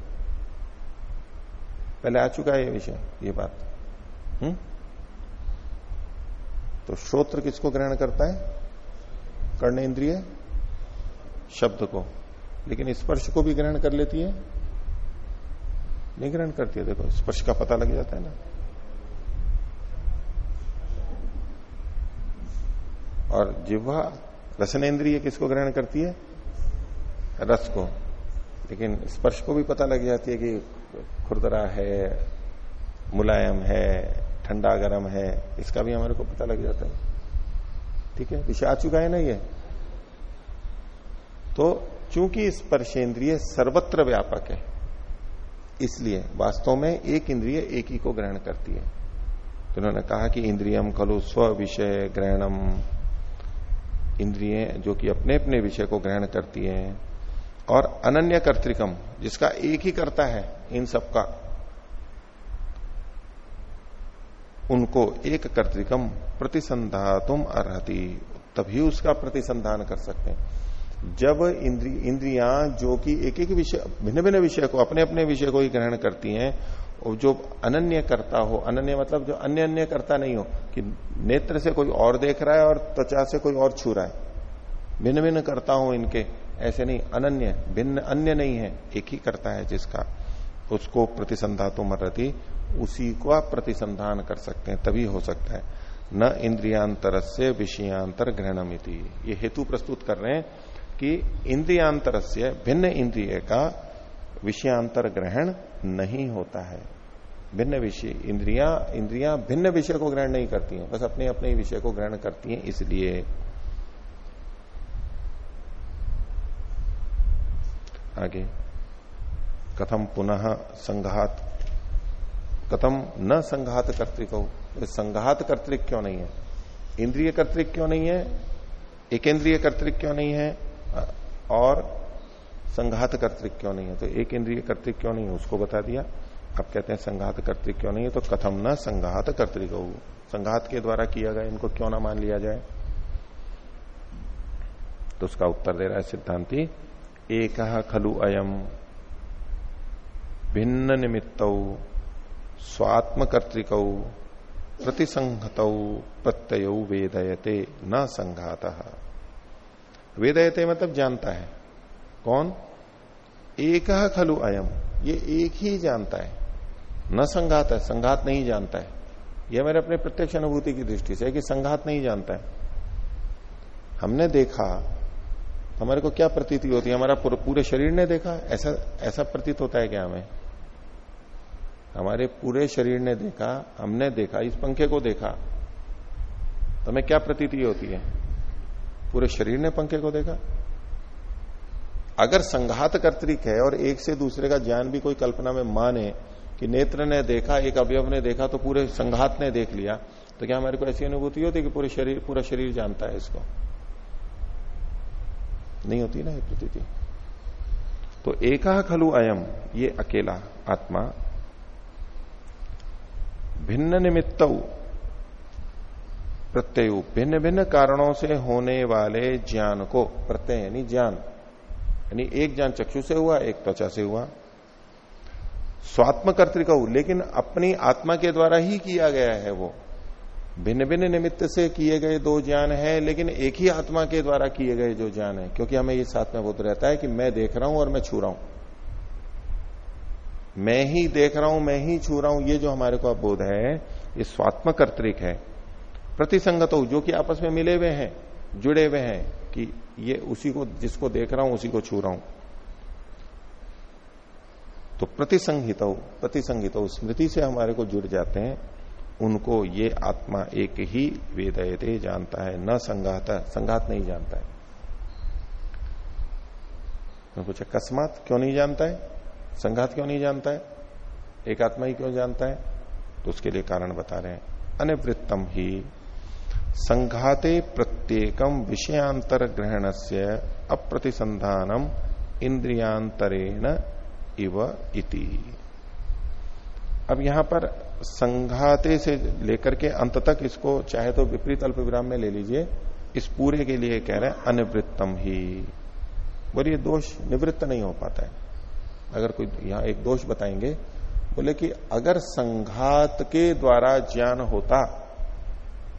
पहले आ चुका है ये विषय, ये बात। हम्म? तो श्रोत्र किसको ग्रहण करता है? कर्ण इंद्रिय शब्द को। लेकिन स्पर्श को भी ग्रहण कर लेती है। नहीं ग्रहण करती है, देखो, स्पर्श का पता लग जाता है ना। और जिह्वा रसनेन्द्रिय किसको ग्रहण करती है? रस को। लेकिन स्पर्श को भी पता लग जाती है कि खुरदरा है, मुलायम है, ठंडा गर्म है, इसका भी हमारे को पता लग जाता है। ठीक है? विषय आ चुका है ना ये? तो चूँकि स्पर्शेंद्रिय सर्वत्र व्यापक है, इसलिए वास्तव में एक इंद्रिय एक ही को ग्रहण करती है। तो उन्होंने कहा कि इंद्रियम खलु स्व विषय ग्रहणम। इंद्रिय जो कि अपने अपने विषय को ग्रहण करती हैं और अनन्य कर्तिकम, जिसका एक ही करता है, इन सबका। उनको एक कर्तिकम प्रतिसंधातुम अर्ति तभी उसका प्रतिसंधान कर सकते हैं। जब इंद्रि, इंद्रियाँ जो कि एक एक विषय भिन्न भिन्न विषय को अपने अपने विषय को ही ग्रहण करती हैं, और जो अनन्य करता हो, अनन्य मतलब जो अन्य अन्य करता नहीं हो, कि नेत्र से कोई और देख रहा है और त्वचा से कोई और छू रहा है। भिन्न भिन्न करता हो इनके ऐसे नहीं, अनन्य, भिन्न, अन्य नहीं है, एक ही करता है जिसका, उसको प्रतिसंधा तो मरती उसी को आप प्रतिसंधान कर सकते हैं, तभी हो सकता है। न इंद्रियांतर से विषयांतर ग्रहणमिति ये हेतु प्रस्तुत कर रहे हैं कि इंद्रियांतर से भिन्न इंद्रिय का विषयांतर ग्रहण नहीं होता है। भिन्न विषय, इंद्रिया इंद्रिया भिन्न विषय को ग्रहण नहीं करती हैं, बस अपने अपने विषय को ग्रहण करती हैं, इसलिए आगे। कथम पुनः संघात? कथम न संघात कर्तिक तो संघात कर्तिक क्यों नहीं है? इंद्रिय कर्तिक क्यों नहीं है? एकेंद्रिय कर्तिक क्यों नहीं है? और संघात कर्तिक क्यों नहीं है? तो एक इंद्रिय कर्तिक क्यों नहीं है? उसको बता दिया। अब कहते हैं संघात कर्तिक क्यों नहीं है? तो कथम न संघात कर्तिक हो? संघात के द्वारा किया गया, इनको क्यों ना मान लिया जाए? तो उसका उत्तर दे रहा है सिद्धांति। एक खलु अयम। भिन्न निमित्त स्वात्म कर्तिक प्रतिसंहत, प्रत्यय वेदयते, न संघात। वेदयते मतलब जानता है। कौन? एक खलु अयम। ये एक ही जानता है। न संघात है, संघात नहीं जानता है। यह मेरे अपने प्रत्यक्ष अनुभूति की दृष्टि से है कि संघात नहीं जानता है। हमने देखा हमारे को क्या प्रतीति होती है? हमारा पूरे शरीर ने देखा? ऐसा ऐसा प्रतीत होता है क्या हमें? हमारे पूरे शरीर ने देखा, हमने देखा, इस पंखे को देखा। तो हमें क्या प्रतीति होती है? पूरे शरीर ने पंखे को देखा? अगर संघात कर्तिक है और एक से दूसरे का ज्ञान भी कोई कल्पना में माने कि नेत्र ने देखा, एक अवयव ने देखा तो पूरे संघात ने देख लिया तो क्या हमारे को ऐसी अनुभूति होती है कि पूरे शरीर पूरा शरीर जानता है इसको? नहीं होती ना ये प्रतीति। तो एका खलु अयम, ये अकेला आत्मा भिन्न निमित्त प्रत्यय भिन्न भिन्न कारणों से होने वाले ज्ञान को, प्रत्यय यानी ज्ञान, यानी एक ज्ञान चक्षु से हुआ, एक त्वचा से हुआ। स्वात्म कर्तिक लेकिन अपनी आत्मा के द्वारा ही किया गया है वो। भिन्न भिन्न निमित्त से किए गए दो ज्ञान है, लेकिन एक ही आत्मा के द्वारा किए गए जो ज्ञान है, क्योंकि हमें ये साथ में बोध रहता है कि मैं देख रहा हूँ और मैं छू रहा हूँ। मैं ही देख रहा हूँ, मैं ही छू रहा हूँ, ये जो हमारे को बोध है, ये स्वात्म कर्तिक है। प्रतिसंगत हो जो कि आपस में मिले हुए हैं, जुड़े हुए हैं, कि ये उसी को, जिसको देख रहा हूँ, उसी को छू रहा हूँ। तो प्रतिसंहित प्रतिसंहित, स्मृति से हमारे को जुड़ जाते हैं। उनको ये आत्मा एक ही वेदयते जानता है, न संघात संघात नहीं जानता है। कुछ अकस्मात क्यों नहीं जानता है? संघात क्यों नहीं जानता है? एक आत्मा ही क्यों जानता है? तो उसके लिए कारण बता रहे हैं। अनिवृत्तम ही संघाते प्रत्येकम विषयांतर ग्रहण से अप्रतिसंधानम इंद्रियांतरेण इव इति। अब यहाँ पर संघाते से लेकर के अंत तक इसको, चाहे तो विपरीत अल्प विराम में ले लीजिए, इस पूरे के लिए कह रहे हैं, अनिवृत्तम ही। बोलिए, दोष निवृत्त नहीं हो पाता है। अगर कोई यहाँ एक दोष बताएँगे, बोले कि अगर संघात के द्वारा ज्ञान होता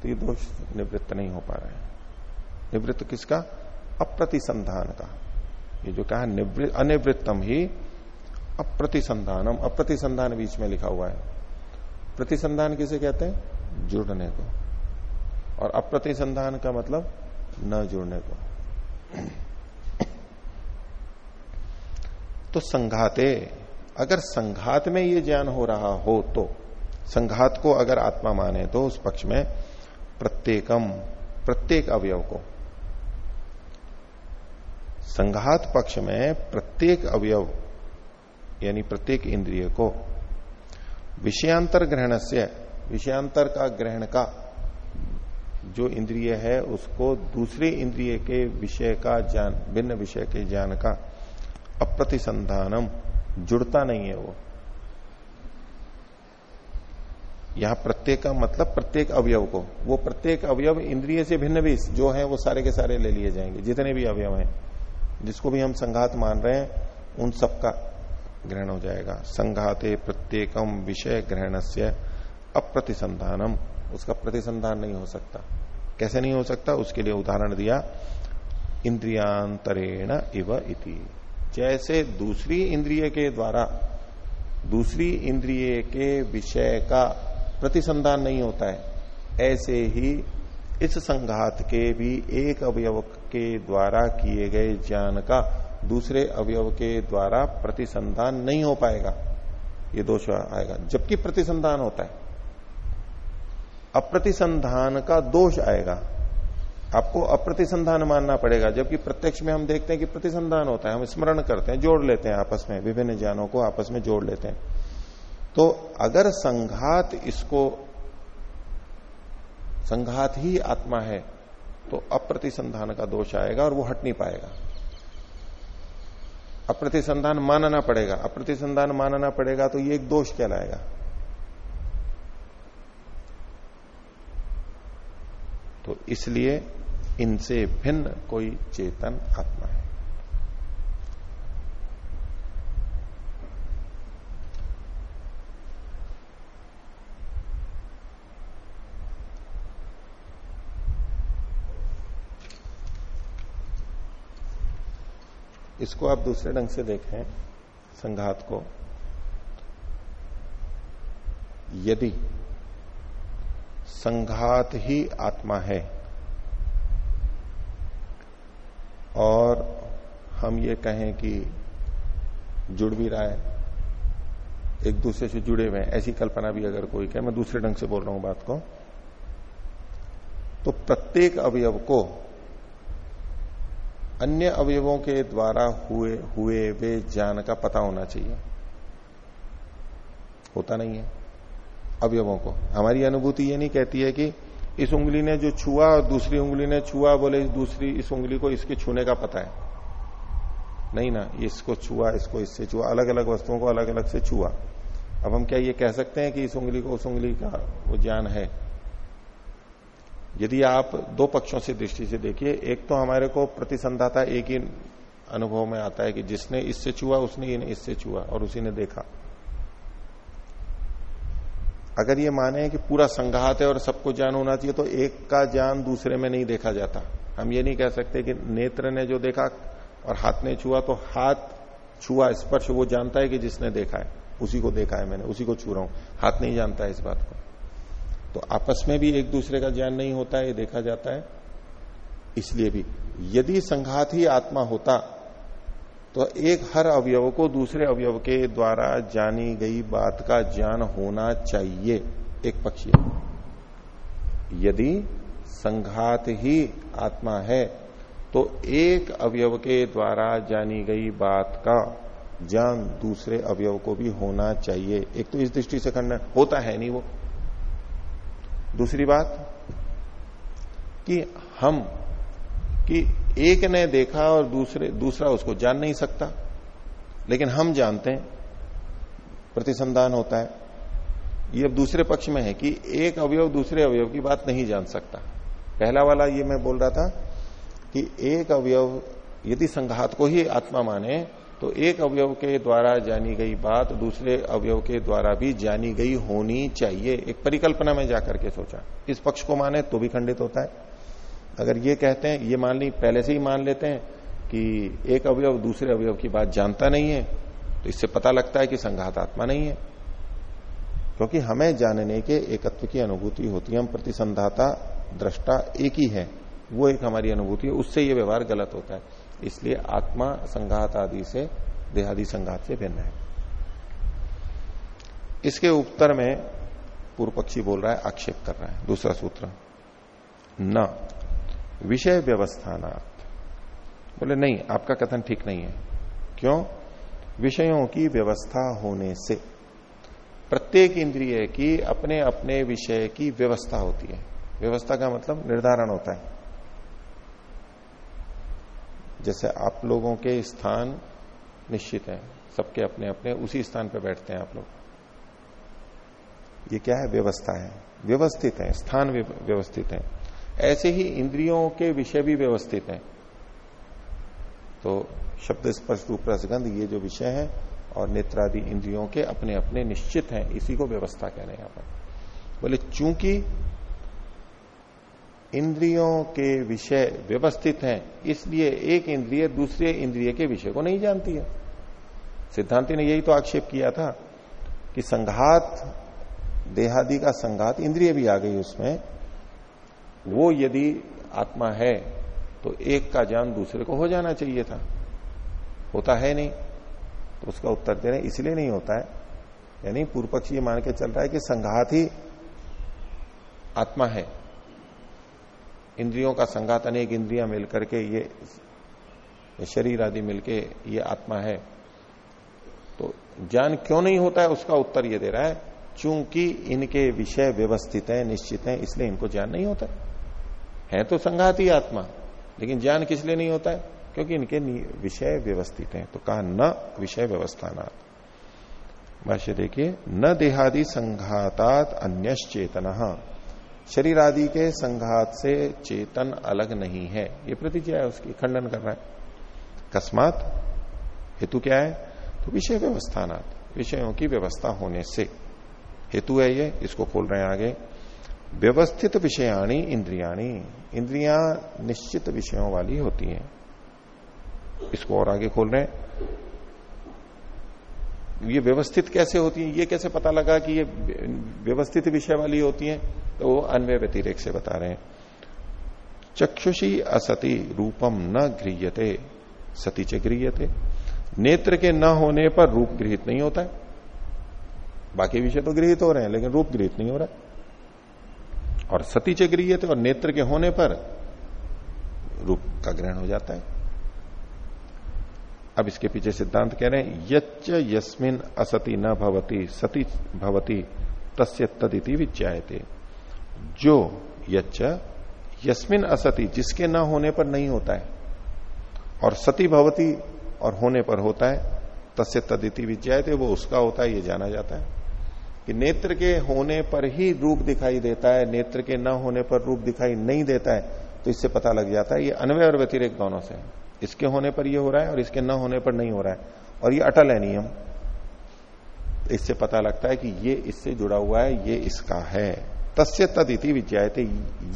तो ये दोष निवृत्त नहीं हो पा रहा है। निवृत्त किसका? अप्रतिसंधान का ये जो कहा अनिवृत्तम ही, अप्रतिसंधानम, अप्रतिसंधान बीच में लिखा हुआ है। प्रतिसंधान किसे कहते हैं? जुड़ने को। और अप्रतिसंधान का मतलब न जुड़ने को। तो संघाते, अगर संघात में ये ज्ञान हो रहा हो तो संघात को अगर आत्मा माने तो उस पक्ष में प्रत्येकम, प्रत्येक अवयव को। संघात पक्ष में प्रत्येक अवयव, यानी प्रत्येक इंद्रिय को विषयांतर ग्रहण से विषयांतर का ग्रहण का जो इंद्रिय है, उसको दूसरे इंद्रिय के विषय का ज्ञान, भिन्न विषय के ज्ञान का अप्रतिसंधानम, जुड़ता नहीं है वो। यहाँ प्रत्येक का मतलब प्रत्येक अवयव को। वो प्रत्येक अवयव इंद्रिय से भिन्न भी, जो है वो सारे के सारे ले लिए जाएँगे, जितने भी अवयव हैं, जिसको भी हम संघात मान रहे हैं, उन सबका ग्रहण हो जाएगा। संघाते प्रत्येकम विषय ग्रहण से अप्रतिसंधानम। उसका प्रतिसंधान नहीं हो सकता। कैसे नहीं हो सकता? उसके लिए उदाहरण दिया, इंद्रियांतरेण इव इति। जैसे दूसरी इंद्रिय के द्वारा, दूसरी इंद्रिय के विषय का प्रतिसंधान नहीं होता है, ऐसे ही इस संघात के भी एक अवयव के द्वारा किए गए ज्ञान का दूसरे अवयव के द्वारा प्रतिसंधान नहीं हो पाएगा। ये दोष आएगा। जबकि प्रतिसंधान होता है। अप्रतिसंधान का दोष आएगा। आपको अप्रतिसंधान मानना पड़ेगा। जबकि प्रत्यक्ष में हम देखते हैं कि प्रतिसंधान होता है। हम स्मरण करते हैं, जोड़ लेते हैं आपस में, विभिन्न ज्ञानों को आपस में जोड़ लेते हैं। तो अगर संघात इसको, संघात ही आत्मा है तो अप्रतिसंधान का दोष आएगा और वो हट नहीं पाएगा। अप्रतिसंधान मानना पड़ेगा। अप्रतिसंधान मानना पड़ेगा तो ये एक दोष कहलाएगा। तो इसलिए इनसे भिन्न कोई चेतन आत्मा है। इसको आप दूसरे ढंग से देखें, संघात को। यदि संघात ही आत्मा है और हम ये कहें कि जुड़ भी रहा है, एक दूसरे से जुड़े हुए हैं, ऐसी कल्पना भी अगर कोई कहे, मैं दूसरे ढंग से बोल रहा हूँ बात को तो प्रत्येक अवयव को अन्य अवयवों के द्वारा हुए हुए वे ज्ञान का पता होना चाहिए। होता नहीं है अवयवों को। हमारी अनुभूति ये नहीं कहती है कि इस उंगली ने जो छुआ और दूसरी उंगली ने छुआ, बोले दूसरी, इस उंगली को इसके छूने का पता है। नहीं ना, इसको छुआ, इसको इससे छुआ अलग अलग वस्तुओं को अलग अलग से छुआ। अब हम क्या ये कह सकते हैं कि इस उंगली को उस उंगली का वो ज्ञान है? यदि आप दो पक्षों से दृष्टि से देखिए, एक तो हमारे को प्रतिसंधाता एक ही अनुभव में आता है कि जिसने इससे छुआ, उसने इससे छुआ और उसी ने देखा। अगर ये माने कि पूरा संघात है और सबको ज्ञान होना चाहिए तो एक का ज्ञान दूसरे में नहीं देखा जाता। हम ये नहीं कह सकते कि नेत्र ने जो देखा और हाथ ने छुआ तो हाथ छुआ, स्पर्श वो जानता है कि जिसने देखा है। उसी को देखा है मैंने, उसी को छू रहा हूँ। हाथ नहीं जानता है इस बात को। तो आपस में भी एक दूसरे का ज्ञान नहीं होता, ये देखा जाता है। इसलिए भी, यदि संघात ही आत्मा होता तो एक हर अवयव को दूसरे अवयव के द्वारा जानी गई बात का ज्ञान होना चाहिए, एक पक्षीय यदि संघात ही आत्मा है तो एक अवयव के द्वारा जानी गई बात का ज्ञान दूसरे अवयव को भी होना चाहिए। एक तो इस दृष्टि से खंडन होता है नहीं वो। दूसरी बात, कि हम, कि एक ने देखा और दूसरे, दूसरा उसको जान नहीं सकता, लेकिन हम जानते हैं, प्रतिसंधान होता है। ये अब दूसरे पक्ष में है कि एक अवयव दूसरे अवयव की बात नहीं जान सकता। पहला वाला ये मैं बोल रहा था कि एक अवयव यदि संघात को ही आत्मा माने तो एक अवयव के द्वारा जानी गई बात दूसरे अवयव के द्वारा भी जानी गई होनी चाहिए। एक परिकल्पना में जाकर के सोचा। इस पक्ष को माने तो भी खंडित होता है। अगर ये कहते हैं, ये मान ली, पहले से ही मान लेते हैं कि एक अवयव दूसरे अवयव की बात जानता नहीं है तो इससे पता लगता है कि संघात आत्मा नहीं है। क्योंकि हमें जानने के एकत्व की अनुभूति होती है, हम प्रतिसंधाता, दृष्टा एक ही है। वो एक हमारी अनुभूति है, उससे ये व्यवहार गलत होता है। इसलिए आत्मा संघात आदि से, देहादि संघात से भिन्न है। इसके उत्तर में पूर्व पक्षी बोल रहा है, आक्षेप कर रहा है। दूसरा सूत्र, न। विषय व्यवस्थानात्। बोले, नहीं, आपका कथन ठीक नहीं है। क्यों? विषयों की व्यवस्था होने से। प्रत्येक इंद्रिय की अपने अपने विषय की व्यवस्था होती है। व्यवस्था का मतलब निर्धारण होता है। जैसे आप लोगों के स्थान निश्चित है, सबके अपने अपने उसी स्थान पर बैठते हैं आप लोग। ये क्या है व्यवस्था है? व्यवस्थित है, स्थान व्यवस्थित है। ऐसे ही इंद्रियों के विषय भी व्यवस्थित हैं। तो शब्द स्पर्श रूप रसगंध ये जो विषय है और नेत्रादि इंद्रियों के अपने अपने निश्चित हैं, इसी को व्यवस्था कह रहे हैं पर। बोले, चूँकि इंद्रियों के विषय व्यवस्थित हैं, इसलिए एक इंद्रिय दूसरे इंद्रिय के विषय को नहीं जानती है। सिद्धांति ने यही तो आक्षेप किया था कि संघात, देहादि का संघात इंद्रिय भी आ गई उसमें। वो यदि आत्मा है तो एक का ज्ञान दूसरे को हो जाना चाहिए था। होता है नहीं तो उसका उत्तर दे रहे इसलिए नहीं होता है। यानी पूर्व पक्ष ये मान के चल रहा है कि संघात ही आत्मा है। इंद्रियों का संघात अनेक इंद्रियाँ मिलकर के ये शरीर आदि मिलके ये आत्मा है। तो ज्ञान क्यों नहीं होता है? उसका उत्तर ये दे रहा है, चूँकि इनके विषय व्यवस्थित है, निश्चित है, इसलिए इनको ज्ञान नहीं होता है। तो संघाती आत्मा, लेकिन ज्ञान किस लिए नहीं होता है? क्योंकि इनके विषय व्यवस्थित हैं। तो कहा न विषय व्यवस्थानात्। भाष्य देखिए, न देहादि संघातात अन्य चेतन शरीर आदि के संघात से चेतन अलग नहीं है। ये प्रतिज्ञा है, उसकी खंडन कर रहा है। कस्मात, हेतु क्या है? तो विषय व्यवस्थानात्, विषयों की व्यवस्था होने से। हेतु है ये, इसको खोल रहे हैं आगे। व्यवस्थित विषयाणी, इंद्रियाणी। इंद्रियाँ निश्चित विषयों वाली होती हैं। इसको और आगे खोल रहे हैं। ये व्यवस्थित कैसे होती है? ये कैसे पता लगा कि ये व्यवस्थित विषय वाली होती है? तो वो अन्वय व्यतिरेक से बता रहे हैं। चक्षुषी असति रूपम न गृहते सती च गृहते नेत्र के न होने पर रूप गृहित नहीं होता है। बाकी विषय तो गृहित हो रहे हैं, लेकिन रूप गृहित नहीं हो रहा है। और सती च गृहते और नेत्र के होने पर रूप का ग्रहण हो जाता है। अब इसके पीछे सिद्धांत कह रहे हैं यस्मिन असति न भवती, सती भवती, तस्य तदिति विज्ञाते जो यच्च, यस्मिन असति, जिसके न होने पर नहीं होता है, और सती भवती और होने पर होता है, तस्य तदिति विज्ञाते वो उसका होता है, ये जाना जाता है। कि नेत्र के होने पर ही रूप दिखाई देता है, नेत्र के न होने पर रूप दिखाई नहीं देता है तो इससे पता लग जाता है, ये अनवय और व्यतिरेक दोनों से इसके होने पर ये हो रहा है और इसके न होने पर नहीं हो रहा है। और ये अटल है नियम। इससे पता लगता है कि ये इससे जुड़ा हुआ है, ये इसका है। तस्य तद इति विज्ञाते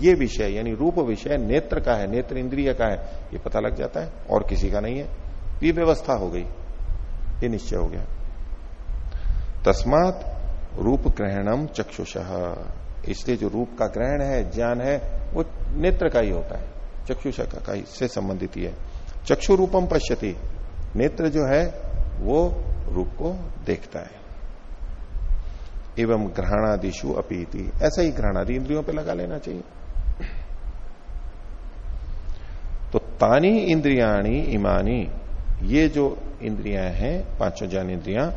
ये विषय, यानी रूप विषय, नेत्र का है, नेत्र इंद्रिय का है, ये पता लग जाता है, और किसी का नहीं है। ये व्यवस्था हो गई, ये निश्चय हो गया। तस्मात रूप ग्रहणम चक्षुष। इसलिए जो रूप का ग्रहण है, ज्ञान है, वो नेत्र का ही होता है चक्षुष का इससे संबंधित ही है। चक्षु रूपम पश्यति। नेत्र जो है, वो रूप को देखता है। एवं ग्रहणादिशु अपीति। ऐसा ही ग्रहणादि इंद्रियों पे लगा लेना चाहिए। तो तानी इंद्रियाणी इमानी, ये जो इंद्रियाँ हैं, पाँचों ज्ञान इंद्रियाँ,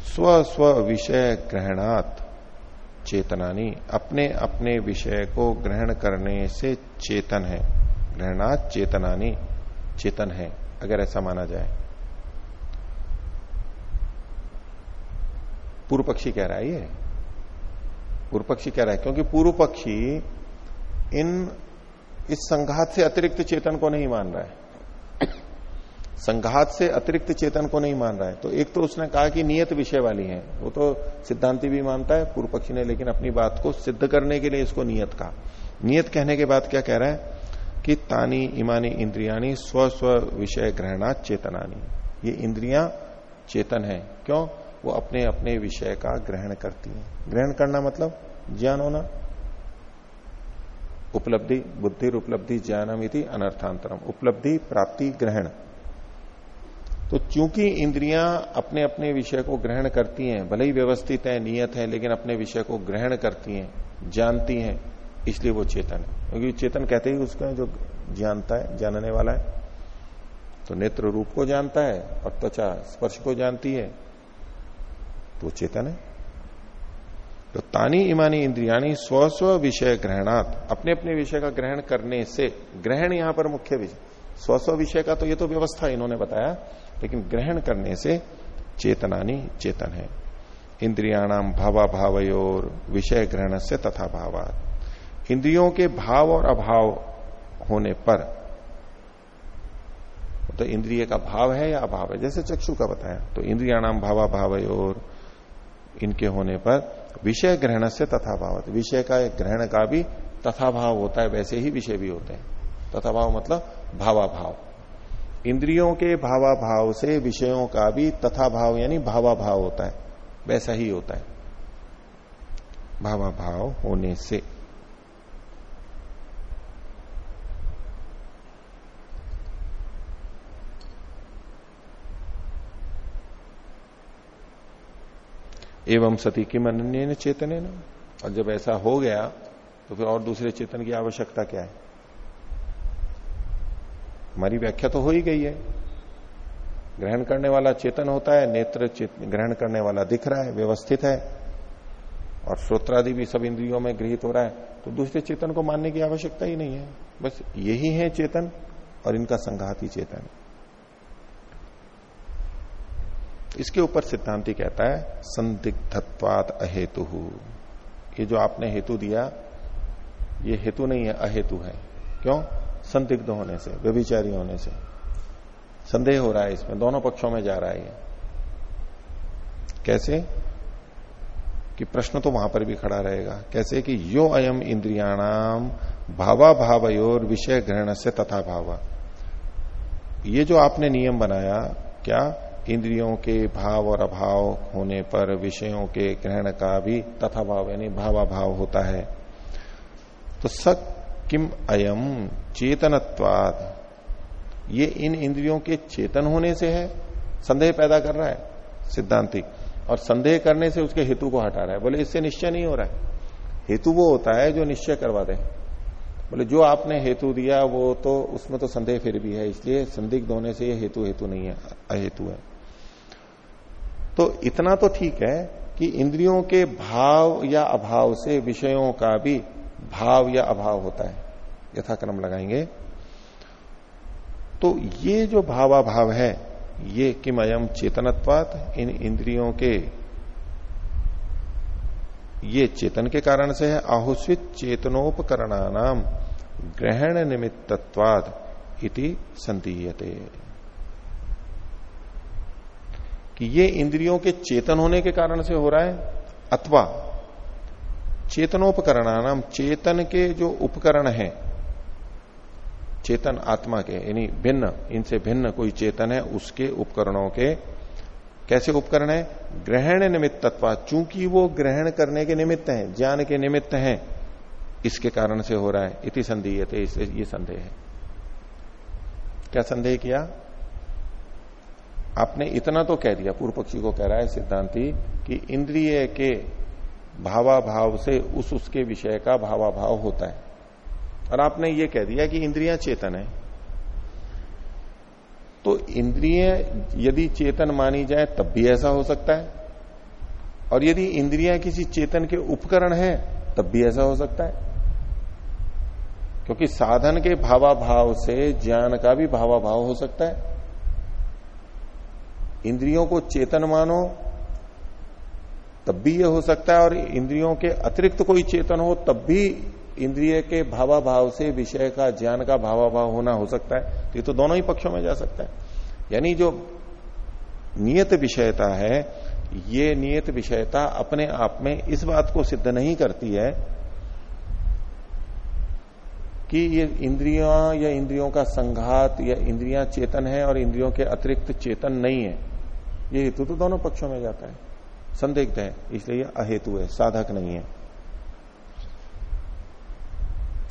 स्व स्व विषय ग्रहणात चेतनानी, अपने अपने विषय को ग्रहण करने से चेतन है। ग्रहणात चेतनानी। चेतन है, अगर ऐसा माना जाए। पूर्व पक्षी कह रहा है ये। पूर्व पक्षी कह रहा है, क्योंकि पूर्व पक्षी इन, इस संघात से अतिरिक्त चेतन को नहीं मान रहा है। संघात से अतिरिक्त चेतन को नहीं मान रहा है। तो एक तो उसने कहा कि नियत विषय वाली है। वो तो सिद्धांति भी मानता है, पूर्व पक्षी ने लेकिन अपनी बात को सिद्ध करने के लिए इसको नियत कहा। नियत कहने के बाद क्या कह रहा है? कि तानी, इमानी इंद्रियाणी, स्व स्व विषय ग्रहणा चेतनानी। ये इंद्रियाँ चेतन है। क्यों? वो अपने अपने विषय का ग्रहण करती है। ग्रहण करना मतलब ज्ञान होना। उपलब्धि, बुद्धि उपलब्धि ज्ञानम इति अनर्थांतरम। उपलब्धि, प्राप्ति, ग्रहण। तो चूँकि इंद्रियाँ अपने अपने विषय को ग्रहण करती हैं, भले ही व्यवस्थित है, नियत है, लेकिन अपने विषय को ग्रहण करती हैं, जानती हैं इसलिए वो चेतन है। क्योंकि चेतन कहते ही उसका जो जानता है, जानने वाला है। तो नेत्र रूप को जानता है और त्वचा स्पर्श को जानती है। तो चेतन है। तो तानी इमानी इंद्रियाणी स्व स्व विषय ग्रहणात। अपने अपने विषय का ग्रहण करने से, ग्रहण यहाँ पर मुख्य विषय। स्व स्व विषय का तो ये तो व्यवस्था इन्होंने बताया, लेकिन ग्रहण करने से चेतनानी चेतन है। इंद्रियाणाम भावा भावयोर विषय ग्रहण से तथा भावात। इंद्रियों के भाव और अभाव होने पर तो इंद्रिय का भाव है या अभाव है? जैसे चक्षु का बताया तो इंद्रियाणाम भावा भाव और इनके होने पर विषय ग्रहण से तथा भाव विषय का ग्रहण का भी तथा भाव होता है, वैसे ही विषय भी होते हैं। तथा भाव मतलब भावा भाव इंद्रियों के भावा भाव से विषयों का भी तथा भाव यानी भावा भाव होता है, वैसा ही होता है। भावा भाव होने से एवं सती किम अन्य चेतने न और जब ऐसा हो गया तो फिर और दूसरे चेतन की आवश्यकता क्या है? हमारी व्याख्या तो हो ही गई है। ग्रहण करने वाला चेतन होता है, नेत्र ग्रहण करने वाला दिख रहा है, व्यवस्थित है। और श्रोत्रादि भी सब इंद्रियों में गृहित हो रहा है तो दूसरे चेतन को मानने की आवश्यकता ही नहीं है। बस यही है चेतन और इनका संघात ही चेतन इसके ऊपर सिद्धांति कहता है, संदिग्धत्वात अहेतु। ये जो आपने हेतु दिया, ये हेतु नहीं है, अहेतु है। क्यों? संदिग्ध होने से, व्यभिचारी होने से। संदेह हो रहा है इसमें, दोनों पक्षों में जा रहा है ये। कैसे? कि प्रश्न तो वहाँ पर भी खड़ा रहेगा। कैसे कि यो अयम इंद्रियाणाम भावा भावयोर विषय ग्रहण से तथा भाव। ये जो आपने नियम बनाया, क्या? इंद्रियों के भाव और अभाव होने पर विषयों के ग्रहण का भी तथा भाव यानी भावा भाव होता है। तो सक किम अयम चेतनत्वाद ये इन इंद्रियों के चेतन होने से है, संदेह पैदा कर रहा है सिद्धांति और संदेह करने से उसके हेतु को हटा रहा है। बोले, इससे निश्चय नहीं हो रहा है। हेतु वो होता है जो निश्चय करवा दे। बोले, जो आपने हेतु दिया, वो तो उसमें तो संदेह फिर भी है, इसलिए संदिग्ध होने से ये हेतु हेतु नहीं है, अहेतु है। तो इतना तो ठीक है कि इंद्रियों के भाव या अभाव से विषयों का भी भाव या अभाव होता है। यथाक्रम लगाएँगे। तो ये जो भावाभाव है, ये किम अयम चेतनत्वात, इन इंद्रियों के, ये चेतन के कारण से है। आहुस्वित चेतनोपकरणानाम ग्रहण निमित्तवाद इति संतीयते कि ये इंद्रियों के चेतन होने के कारण से हो रहा है, अथवा चेतनोपकरण नाम चेतन के जो उपकरण है, चेतन आत्मा के, यानी भिन्न, इनसे भिन्न कोई चेतन है, उसके उपकरणों के, कैसे उपकरण है? ग्रहण निमित्तत्वा, चूँकि वो ग्रहण करने के निमित्त हैं, ज्ञान के निमित्त हैं, इसके कारण से हो रहा है, इति संदेह ये संदेह है। क्या संदेह किया? आपने इतना तो कह दिया, पूर्व पक्षी को कह रहा है सिद्धांति, कि इंद्रिय के भावा भाव से उस उसके विषय का भावा भाव होता है। और आपने ये कह दिया कि इंद्रियाँ चेतन है। तो इंद्रिय यदि चेतन मानी जाए, तब भी ऐसा हो सकता है। और यदि इंद्रिया किसी चेतन के उपकरण है, तब भी ऐसा हो सकता है। क्योंकि साधन के भावाभाव से ज्ञान का भी भावाभाव हो सकता है। इंद्रियों को चेतन मानो, तब भी यह हो सकता है, और इंद्रियों के अतिरिक्त कोई चेतन हो, तब भी इंद्रिय के भावाभाव से, विषय का, ज्ञान का भावाभाव होना हो सकता है। तो ये तो दोनों ही पक्षों में जा सकता है। यानी जो नियत विषयता है, ये नियत विषयता अपने आप में इस बात को सिद्ध नहीं करती है कि ये इंद्रियाँ या इंद्रियों का संघात या इंद्रियाँ चेतन है और इंद्रियों के अतिरिक्त चेतन नहीं है। ये हेतु तो दोनों पक्षों में जाता है। संदिग्ध है, इसलिए यह अहेतु है, साधक नहीं है।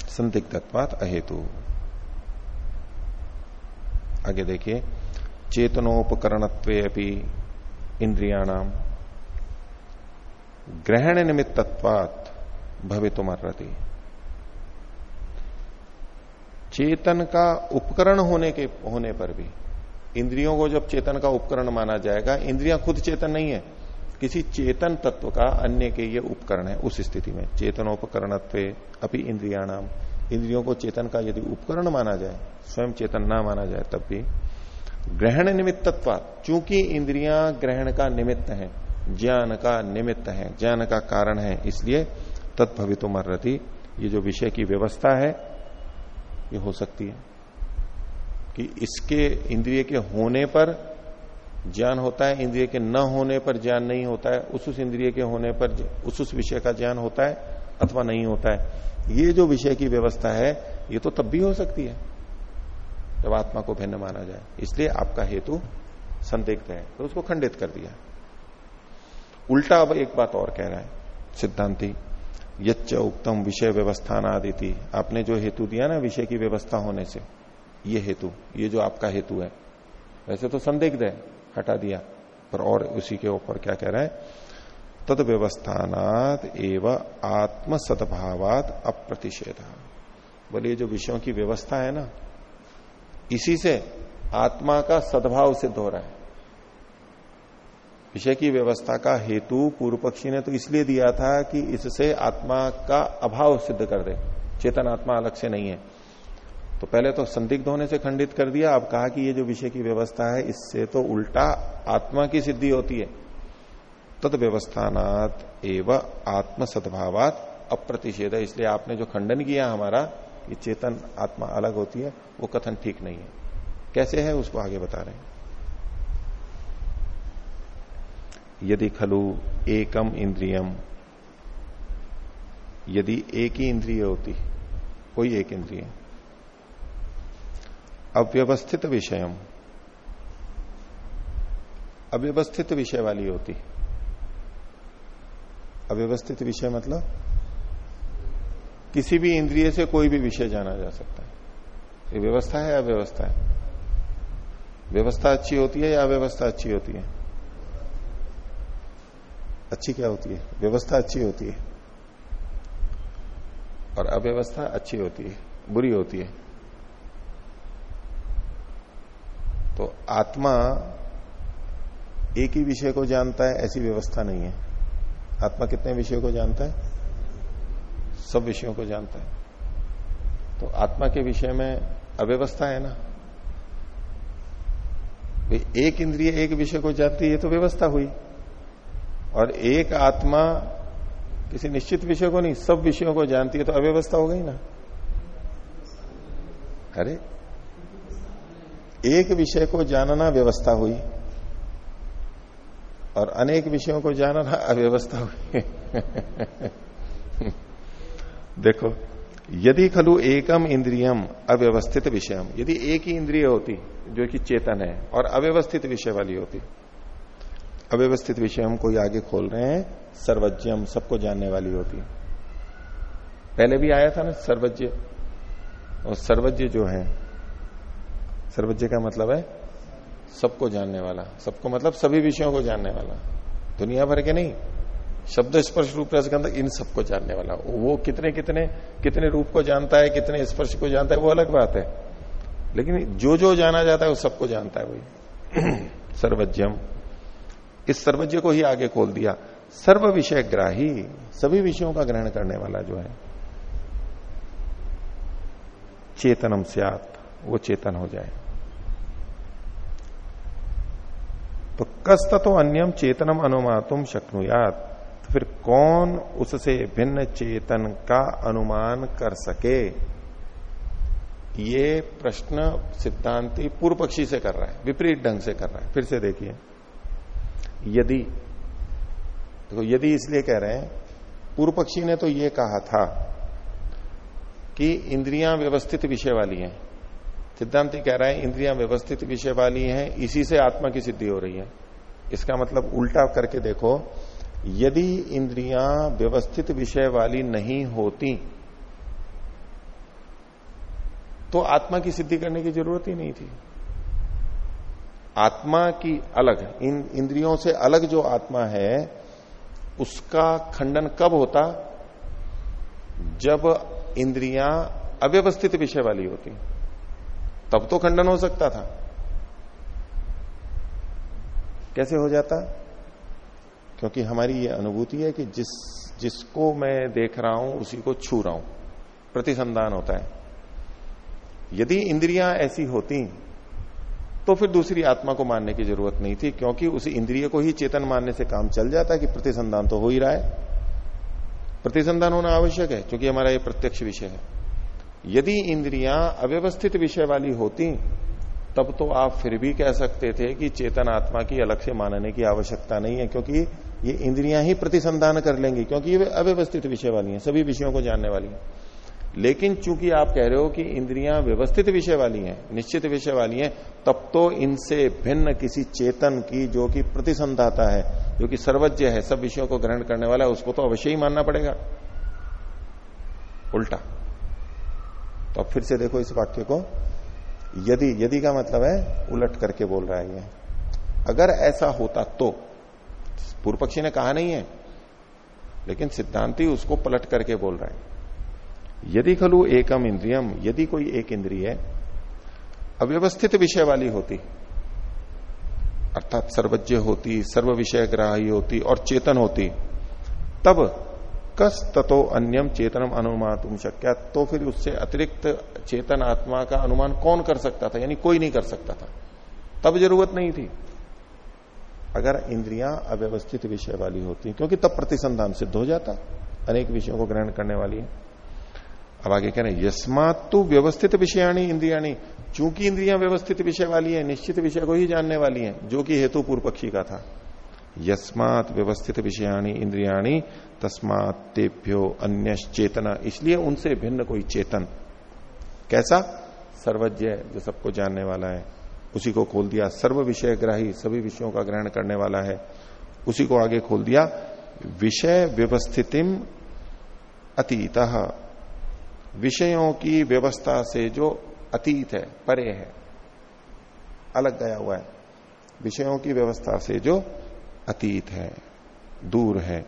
संदिग्धत्वात अहेतु। आगे देखिए चेतनोपकरणत्व अपनी इंद्रियाणाम ग्रहण निमित्तत्वात भवितुमर्रति चेतन का उपकरण होने के, होने पर भी इंद्रियों को जब चेतन का उपकरण माना जाएगा, इंद्रियाँ खुद चेतन नहीं है। किसी चेतन तत्व का अन्य के ये उपकरण है उस स्थिति में। चेतनोपकरणत्व अपनी इंद्रियाणाम। इंद्रियों को चेतन का यदि उपकरण माना जाए, स्वयं चेतन ना माना जाए, तब भी। ग्रहण निमित्तत्व चूँकि इंद्रियाँ ग्रहण का निमित्त है, ज्ञान का निमित्त है, ज्ञान का कारण है, इसलिए तत्भवितो मर्रति ये जो विषय की व्यवस्था है, ये हो सकती है। कि इसके इंद्रिय के होने पर ज्ञान होता है, इंद्रिय के न होने पर ज्ञान नहीं होता है, उस उस इंद्रिय के होने पर उस उस विषय का ज्ञान होता है अथवा नहीं होता है। ये जो विषय की व्यवस्था है, ये तो तब भी हो सकती है, जब आत्मा को भिन्न माना जाए। इसलिए आपका हेतु संदिग्ध है। तो उसको खंडित कर दिया। उल्टा अब एक बात और कह रहा है, सिद्धांति। यच्च उत्तम विषय व्यवस्थान आदि आपने जो हेतु दिया ना विषय की व्यवस्था होने से ये हेतु, ये जो आपका हेतु है। वैसे तो संदिग्ध है, हटा दिया। पर और उसी के ऊपर क्या कह रहा है? तद व्यवस्थानात एवं आत्म सद्भावात अप्रतिषेध बोलिए जो विषयों की व्यवस्था है ना, इसी से आत्मा का सद्भाव सिद्ध हो रहा है। विषय की व्यवस्था का हेतु पूर्व पक्षी ने तो इसलिए दिया था कि इससे आत्मा का अभाव सिद्ध कर दे। चेतन आत्मा अलग से नहीं है। तो पहले तो संदिग्ध होने से खंडित कर दिया। अब कहा कि ये जो विषय की व्यवस्था है, इससे तो उल्टा आत्मा की सिद्धि होती है। तद व्यवस्थानात एवं आत्म सद्भावात अप्रतिषेध। है इसलिए आपने जो खंडन किया हमारा कि चेतन आत्मा अलग होती है, वो कथन ठीक नहीं है। कैसे है, उसको आगे बता रहे हैं। यदि खलु एकम इंद्रियम, यदि एक ही इंद्रिय होती, कोई एक इंद्रिय अव्यवस्थित विषयम। अव्यवस्थित विषय वाली होती। अव्यवस्थित विषय मतलब किसी भी इंद्रिय से कोई भी विषय जाना जा सकता है। ये व्यवस्था है, अव्यवस्था है। व्यवस्था अच्छी होती है या अव्यवस्था अच्छी होती है? अच्छी क्या होती है? व्यवस्था अच्छी होती है। और अव्यवस्था अच्छी होती है, बुरी होती है। तो आत्मा एक ही विषय को जानता है, ऐसी व्यवस्था नहीं है। आत्मा कितने विषयों को जानता है? सब विषयों को जानता है। तो आत्मा के विषय में अव्यवस्था है ना? एक इंद्रिय एक विषय को जानती है तो व्यवस्था हुई। और एक आत्मा किसी निश्चित विषय को नहीं, सब विषयों को जानती है तो अव्यवस्था हो गई ना? अरे एक विषय को जानना व्यवस्था हुई और अनेक विषयों को जानना अव्यवस्था हुई। देखो, यदि खलु एकम इंद्रियम अव्यवस्थित विषयम, यदि एक ही इंद्रिय होती, जो कि चेतन है, और अव्यवस्थित विषय वाली होती, अव्यवस्थित विषय हम कोई आगे खोल रहे हैं सर्वज्ञम सबको जानने वाली होती। पहले भी आया था ना सर्वज्ञ? और सर्वज्ञ जो है सर्वज्ञ का मतलब है सबको जानने वाला। सबको मतलब सभी विषयों को जानने वाला। दुनिया भर के नहीं। शब्द स्पर्श रूप रसगंध इन सबको जानने वाला। वो कितने कितने कितने रूप को जानता है, कितने स्पर्श को जानता है, वो अलग बात है। लेकिन जो जो जाना जाता है, वो सबको जानता है वही। सर्वज्ञम। इस सर्वज्ञ को ही आगे खोल दिया। सर्व विषय ग्राही। सभी विषयों का ग्रहण करने वाला जो है। चेतनम सियात। वो चेतन हो जाए। तो कस्त तो अन्यम चेतनम अनुमातुम शक्नुयात। तो फिर कौन उससे भिन्न चेतन का अनुमान कर सके? ये प्रश्न सिद्धांति पूर्व पक्षी से कर रहा है, विपरीत ढंग से कर रहा है। फिर से देखिए। यदि, देखो, यदि इसलिए कह रहे हैं पूर्व पक्षी ने तो ये कहा था कि इंद्रियाँ व्यवस्थित विषय वाली हैं। सिद्धांति कह रहा है, इंद्रियाँ व्यवस्थित विषय वाली हैं, इसी से आत्मा की सिद्धि हो रही है। इसका मतलब उल्टा करके देखो, यदि इंद्रियाँ व्यवस्थित विषय वाली नहीं होती तो आत्मा की सिद्धि करने की ज़रूरत ही नहीं थी। आत्मा की अलग, इन इंद्रियों से अलग जो आत्मा है, उसका खंडन कब होता? जब इंद्रियाँ अव्यवस्थित विषय वाली होती। तब तो खंडन हो सकता था। कैसे हो जाता? क्योंकि हमारी ये अनुभूति है कि जिस, जिसको मैं देख रहा हूँ, उसी को छू रहा हूँ। प्रतिसंधान होता है। यदि इंद्रियाँ ऐसी होती तो फिर दूसरी आत्मा को मानने की ज़रूरत नहीं थी, क्योंकि उस इंद्रिय को ही चेतन मानने से काम चल जाता है कि प्रतिसंधान तो हो ही रहा है। प्रतिसंधान होना आवश्यक है, क्योंकि हमारा ये प्रत्यक्ष विषय है। यदि इंद्रियाँ अव्यवस्थित विषय वाली होती, तब तो आप फिर भी कह सकते थे कि चेतन आत्मा की अलग से मानने की आवश्यकता नहीं है, क्योंकि ये इंद्रियाँ ही प्रतिसंधान कर लेंगी, क्योंकि ये अव्यवस्थित विषय वाली हैं, सभी विषयों को जानने वाली हैं। लेकिन चूँकि आप कह रहे हो कि इंद्रियाँ व्यवस्थित विषय वाली हैं, निश्चित विषय वाली हैं, तब तो इनसे भिन्न किसी चेतन की जो कि प्रतिसंधाता है, जो कि सर्वज्ञ है, सब विषयों को ग्रहण करने वाला है, उसको तो अवश्य ही मानना पड़ेगा। उल्टा। तो अब फिर से देखो इस वाक्य को। यदि यदि का मतलब है, उलट करके बोल रहा है ये। अगर ऐसा होता तो पूर्व पक्षी ने कहा नहीं है, लेकिन सिद्धांति उसको पलट करके बोल रहा है। यदि खलु एकम इंद्रियम, यदि कोई एक इंद्रिय अव्यवस्थित विषय वाली होती, अर्थात सर्वज्ञ होती, सर्व विषय ग्राही होती और चेतन होती, तब कस ततो अन्यम चेतनम अनुमान शक्या। तो फिर उससे अतिरिक्त चेतन आत्मा का अनुमान कौन कर सकता था? यानी कोई नहीं कर सकता था। तब ज़रूरत नहीं थी। अगर इंद्रियाँ अव्यवस्थित विषय वाली होती, क्योंकि तब प्रतिसंधान सिद्ध हो जाता। अनेक विषयों को ग्रहण करने वाली है। अब आगे कह रहे हैं, यस्मात तो व्यवस्थित विषयाणी इंद्रियाणी। चूँकि इंद्रियाँ व्यवस्थित विषय वाली है, निश्चित विषय को ही जानने वाली है, जो कि हेतु पूर्व पक्षी का था। यस्मात व्यवस्थित विषयाणी इंद्रियाणी, तस्मात तेभ्यो अन्य चेतना इसलिए उनसे भिन्न कोई चेतन। कैसा? सर्वज्ञ जो सबको जानने वाला है, उसी को खोल दिया। सर्व विषय ग्राही सभी विषयों का ग्रहण करने वाला है, उसी को आगे खोल दिया। विषय व्यवस्थितिम अतीत। विषयों की व्यवस्था से जो अतीत है, परे है, अलग गया हुआ है। विषयों की व्यवस्था से जो अतीत है, दूर है,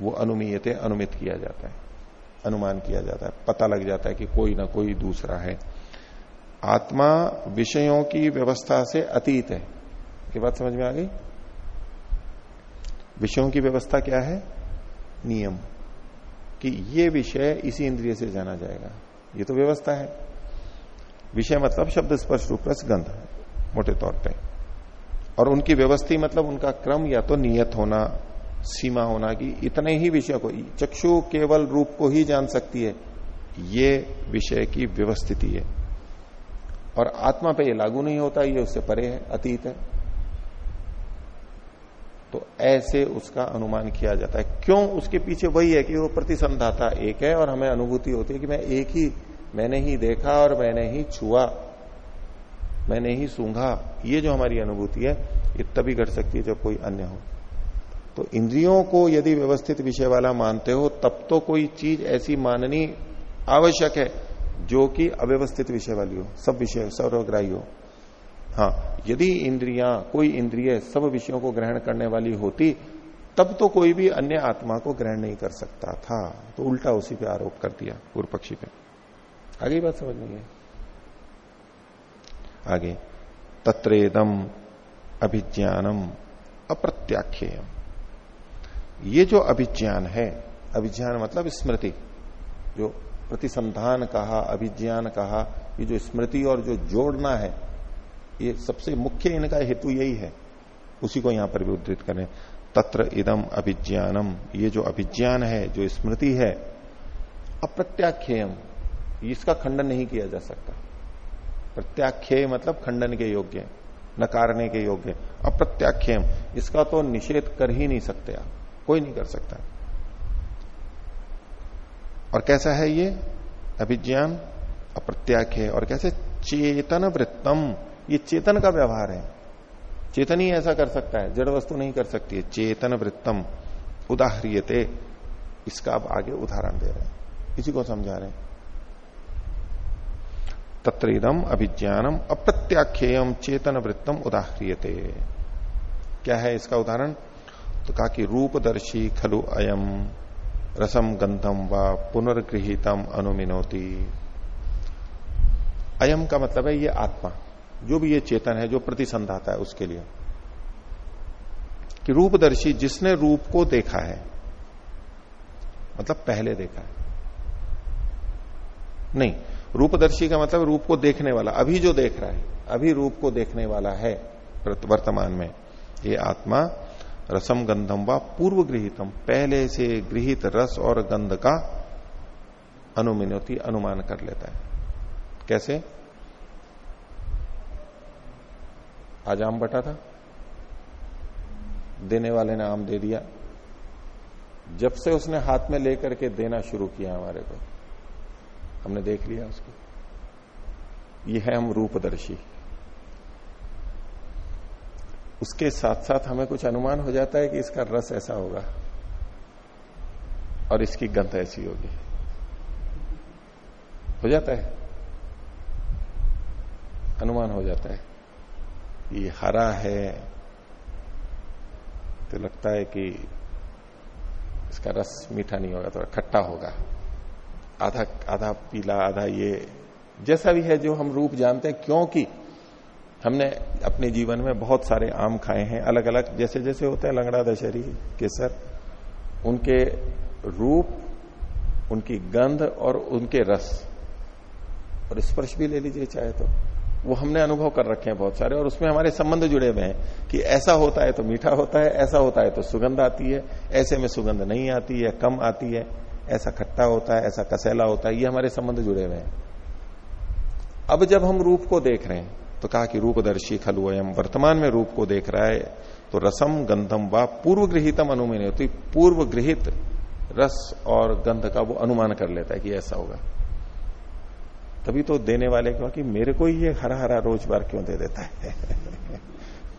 वो अनुमीयते अनुमित किया जाता है, अनुमान किया जाता है, पता लग जाता है कि कोई ना कोई दूसरा है। आत्मा विषयों की व्यवस्था से अतीत है। की बात समझ में आ गई? विषयों की व्यवस्था क्या है? नियम। कि ये विषय इसी इंद्रिय से जाना जाएगा। ये तो व्यवस्था है। विषय मतलब शब्द स्पर्श रूप गंध, मोटे तौर पे। और उनकी व्यवस्थी मतलब उनका क्रम या तो नियत होना, सीमा होना कि इतने ही विषय को, चक्षु केवल रूप को ही जान सकती है। ये विषय की व्यवस्थिति है। और आत्मा पे ये लागू नहीं होता, ये उससे परे है, अतीत है। तो ऐसे उसका अनुमान किया जाता है। क्यों उसके पीछे वही है कि वो प्रतिसंधाता एक है और हमें अनुभूति होती है कि मैं एक ही, मैंने ही देखा और मैंने ही छुआ। मैंने ही सूंघा, ये जो हमारी अनुभूति है, ये तभी घट सकती है जब कोई अन्य हो। तो इंद्रियों को यदि व्यवस्थित विषय वाला मानते हो, तब तो कोई चीज़ ऐसी माननी आवश्यक है, जो कि अव्यवस्थित विषय वाली हो, सब विषय सर्वग्राही हो। हाँ यदि इंद्रिया, कोई इंद्रिय सब विषयों को ग्रहण करने वाली होती, तब तो कोई भी अन्य आत्मा को ग्रहण नहीं कर सकता था। तो उल्टा उसी पे आरोप कर दिया पूर्व पक्षी पे। आगे बात समझ नहीं है आगे। तत्रेदम अभिज्ञानम अप्रत्याख्येयम। ये जो अभिज्ञान है, अभिज्ञान मतलब स्मृति, जो प्रतिसंधान कहा, अभिज्ञान कहा, ये जो स्मृति और जो जोड़ना है, ये सबसे मुख्य इनका हेतु यही है। उसी को यहाँ पर भी उद्धृत करें। तत्र इदम अभिज्ञानम। ये जो अभिज्ञान है, जो स्मृति है अप्रत्याख्यम इसका खंडन नहीं किया जा सकता। प्रत्याख्य मतलब खंडन के योग्य, नकारने के योग्य अप्रत्याख्यम इसका तो निषेध कर ही नहीं सकते आप, कोई नहीं कर सकता। और कैसा है ये? अभिज्ञान अप्रत्याख्य और कैसे? चेतन वृत्तम। ये चेतन का व्यवहार है। चेतन ही ऐसा कर सकता है, जड़ वस्तु नहीं कर सकती है। चेतन वृत्तम, उदाहरियते। इसका अब आगे उदाहरण दे रहे हैं। इसी को समझा रहे हैं? तत्रीदम अभिज्ञानम अप्रत्याख्येयम चेतन वृत्तम उदाहरियते। क्या है इसका उदाहरण? तो कहा कि रूपदर्शी खलु अयम, रसम गंधम व पुनर्गृहितम अनुमिनोती। अयम का मतलब है ये आत्मा, जो भी ये चेतन है, जो प्रतिसंधाता है उसके लिए। कि रूपदर्शी जिसने रूप को देखा है मतलब पहले देखा है। नहीं रूपदर्शी का मतलब रूप को देखने वाला, अभी जो देख रहा है, अभी रूप को देखने वाला है वर्तमान में। ये आत्मा रसम गंधम व पूर्व गृहितम, पहले से गृहित रस और गंध का अनुमिनति अनुमान कर लेता है। कैसे? आज आम बटा था। देने वाले ने आम दे दिया। जब से उसने हाथ में लेकर के देना शुरू किया हमारे को। हमने देख लिया उसको। ये है हम रूपदर्शी। उसके साथ साथ हमें कुछ अनुमान हो जाता है कि इसका रस ऐसा होगा और इसकी गंध ऐसी होगी। हो जाता है। अनुमान हो जाता है। ये हरा है तो लगता है कि इसका रस मीठा नहीं होगा, थोड़ा खट्टा होगा। आधा आधा पीला, आधा ये, जैसा भी है जो हम रूप जानते हैं, क्योंकि हमने अपने जीवन में बहुत सारे आम खाए हैं अलग अलग जैसे जैसे होते हैं, लंगड़ा, दशहरी, केसर, उनके रूप, उनकी गंध और उनके रस। और स्पर्श भी ले लीजिए चाहे तो। वो हमने अनुभव कर रखे हैं बहुत सारे, और उसमें हमारे संबंध जुड़े हुए हैं कि ऐसा होता है तो मीठा होता है, ऐसा होता है तो सुगंध आती है, ऐसे में सुगंध नहीं आती है, कम आती है। ऐसा खट्टा होता है, ऐसा कसैला होता है, ये हमारे संबंध जुड़े हुए हैं। अब जब हम रूप को देख रहे हैं तो कहा कि रूपदर्शी खलु एम वर्तमान में रूप को देख रहा है तो रसम गंधम व पूर्व गृहितम अनुमान होती पूर्व गृहित रस और गंध का वो अनुमान कर लेता है कि ऐसा होगा। तभी तो देने वाले को कि मेरे को ही ये हरा हरा रोज बार क्यों दे देता है?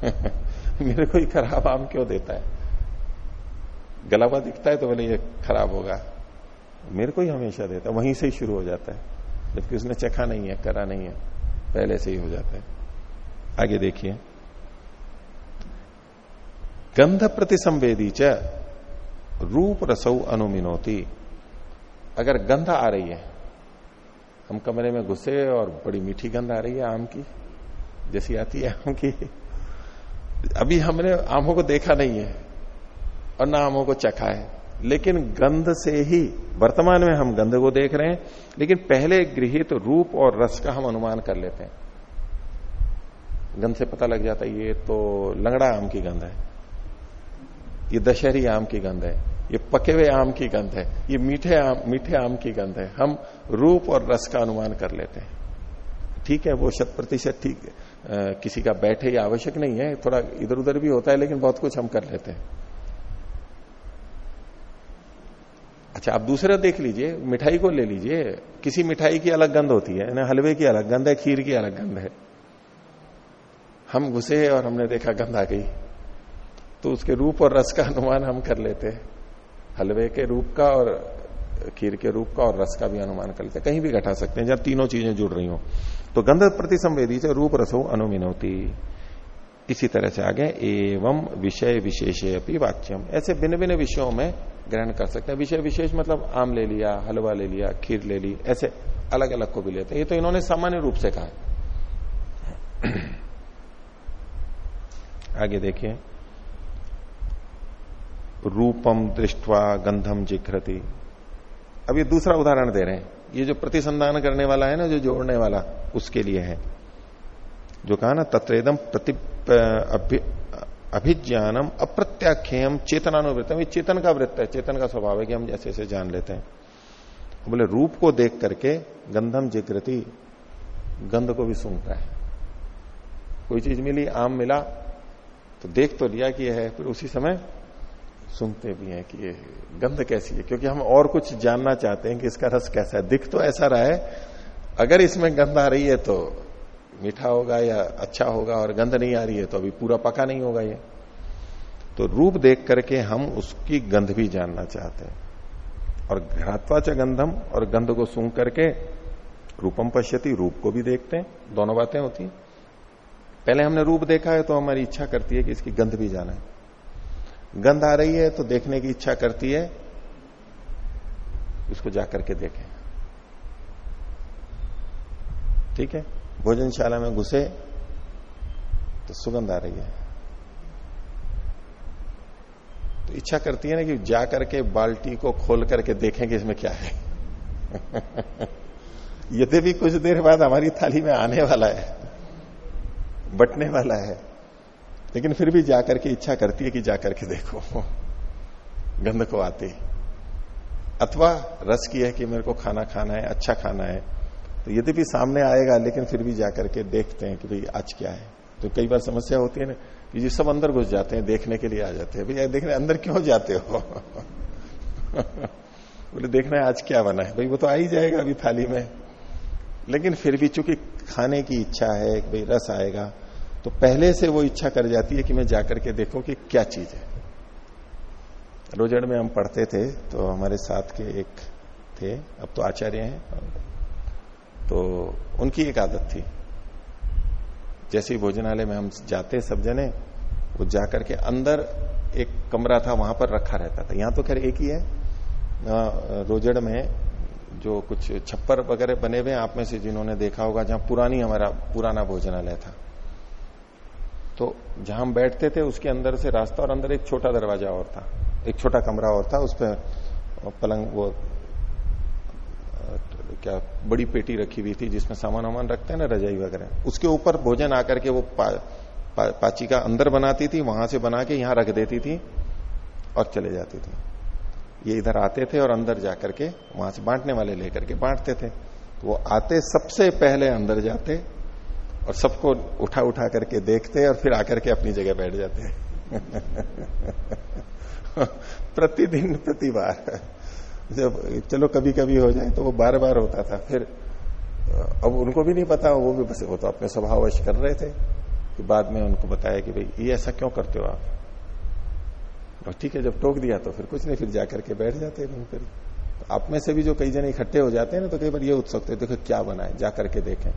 मेरे को ही खराब आम क्यों देता है? गलावा दिखता है तो बोले ये खराब होगा। मेरे को ही हमेशा देता है, वहीं से ही शुरू हो जाता है। जबकि उसने चखा नहीं है, करा नहीं है, पहले से ही हो जाता है। आगे देखिए। गंध प्रतिसंवेदी च रूप रसौ अनुमिनोती। अगर गंध आ रही है, हम कमरे में घुसे और बड़ी मीठी गंध आ रही है आम की, जैसी आती है आम की। अभी हमने आमों को देखा नहीं है, और ना आमों को चखा है। लेकिन गंध से ही, वर्तमान में हम गंध को देख रहे हैं, लेकिन पहले गृहित तो रूप और रस का हम अनुमान कर लेते हैं। गंध से पता लग जाता है, ये तो लंगड़ा आम की गंध है, ये दशहरी आम की गंध है, ये पके हुए आम की गंध है, ये मीठे आम मीठे आम की गंध है। हम रूप और रस का अनुमान कर लेते हैं। ठीक है, वो शत प्रतिशत ठीक किसी का बैठे या आवश्यक नहीं है, थोड़ा इधर उधर भी होता है, लेकिन बहुत कुछ हम कर लेते हैं। अच्छा आप दूसरा देख लीजिए, मिठाई को ले लीजिए। किसी मिठाई की अलग गंध होती है ना हलवे की अलग गंध है, खीर की अलग गंध है। हम घुसे और हमने देखा गंध आ गई। तो उसके रूप और रस का अनुमान हम कर लेते हैं। हलवे के रूप का और खीर के रूप का और रस का भी अनुमान कर लेते कहीं भी घटा सकते हैं, जब तीनों चीज़ें जुड़ रही हो। तो गंध प्रति संवेदी से रूप, रसो, अनुमिनोती। इसी तरह से आगे, एवं विषय विशेष अपनी वाच्यम। ऐसे भिन्न भिन्न विषयों में ग्रहण कर सकते हैं। विषय विशेष मतलब आम ले लिया, हलवा ले लिया, खीर ले ली, ऐसे अलग अलग को भी लेते हैं। ये तो इन्होंने सामान्य रूप से कहा आगे देखिए। रूपम दृष्टवा गंधम जिघ्रति। अब ये दूसरा उदाहरण दे रहे हैं। ये जो प्रतिसंधान करने वाला है ना, जो जोड़ने वाला, उसके लिए है। जो कहा ना तत्वेदम प्रति अभिज्ञानम अप्रत्याख्यम चेतनानुवृत्त ये चेतन का वृत्त है, चेतन का स्वभाव है कि हम जैसे जैसे जान लेते हैं। बोले, रूप को देख करके गंधम जिग्रति गंध को भी सूंघता है। कोई चीज़ मिली, आम मिला तो देख तो लिया कि यह है, फिर उसी समय सुनते भी हैं कि ये गंध कैसी है। क्योंकि हम और कुछ जानना चाहते हैं कि इसका रस कैसा है। दिख तो ऐसा रहा है, अगर इसमें गंध आ रही है तो मीठा होगा या अच्छा होगा और गंध नहीं आ रही है तो अभी पूरा पका नहीं होगा ये। तो रूप देख करके हम उसकी गंध भी जानना चाहते हैं। और घातवाच गंधम और गंध को सूंघ करके रूपम पश्यति, रूप को भी देखते हैं। दोनों बातें होती हैं। पहले हमने रूप देखा है तो हमारी इच्छा करती है कि इसकी गंध भी जाना। है गंध आ रही है तो देखने की इच्छा करती है, इसको जाकर के देखें। ठीक है? भोजनशाला में घुसे तो सुगंध आ रही है। तो इच्छा करती है ना कि जा करके बाल्टी को खोल करके देखें कि इसमें क्या है। यदि भी कुछ देर बाद हमारी थाली में आने वाला है, बटने वाला है, लेकिन फिर भी जाकर के इच्छा करती है कि जाकर के देखो। गंध को आती। अथवा रस की है कि मेरे को खाना खाना है अच्छा खाना है। तो यदि भी सामने आएगा, लेकिन फिर भी जाकर के देखते हैं कि भाई आज क्या है। तो कई बार समस्या होती है ना, कि जी सब अंदर घुस जाते हैं, देखने के लिए आ जाते हैं। भैया देखने, अंदर क्यों जाते हो? बोले, देखना है, आज क्या बना है? भाई, वो तो आ ही जाएगा अभी थाली में। लेकिन फिर भी चूँकि खाने की इच्छा है भाई रस आएगा तो पहले से वो इच्छा कर जाती है कि मैं जाकर के देखूँ कि क्या चीज़ है। रोजड़ में हम पढ़ते थे तो हमारे साथ के एक थे, अब तो आचार्य हैं तो उनकी एक आदत थी। जैसे ही भोजनालय में हम जाते सब जने, वो जाकर के अंदर एक कमरा था, वहाँ पर रखा रहता था। यहाँ तो खैर एक ही है। रोजड़ में जो कुछ छप्पर वगैरह बने हुए आप में से जिन्होंने देखा होगा, जहाँ पुरानी हमारा पुराना भोजनालय था। तो जहाँ हम बैठते थे, उसके अंदर से रास्ता और अंदर एक छोटा दरवाज़ा और था, एक छोटा कमरा और था, उस पर पलंग वो क्या बड़ी पेटी रखी हुई थी जिसमें सामान वामान रखते हैं ना रजाई वगैरह। उसके ऊपर भोजन आकर के वो पा, पा, पाची का अंदर बनाती थी वहाँ से बना के यहाँ रख देती थी और चले जाती थी। ये इधर आते थे और अंदर जाकर के वहाँ से बांटने वाले लेकर के बांटते थे। तो वो आते सबसे पहले अंदर जाते और सबको उठा उठा करके देखते और फिर आकर के अपनी जगह बैठ जाते। प्रतिदिन प्रति बार जब चलो कभी कभी हो जाए तो वो बार बार होता था। फिर, अब उनको भी नहीं पता, वो भी बस, वो तो अपने स्वभावश कर रहे थे कि बाद में उनको बताया कि भाई, ये ऐसा क्यों करते हो आप? ठीक है, जब टोक दिया तो फिर कुछ नहीं, फिर जाकर के बैठ जाते हैं फिर तो आप में से भी जो कई जने इकट्ठे हो जाते हैं ना तो कई बार ये उत्सुक देखो क्या बना है जाकर के देखें।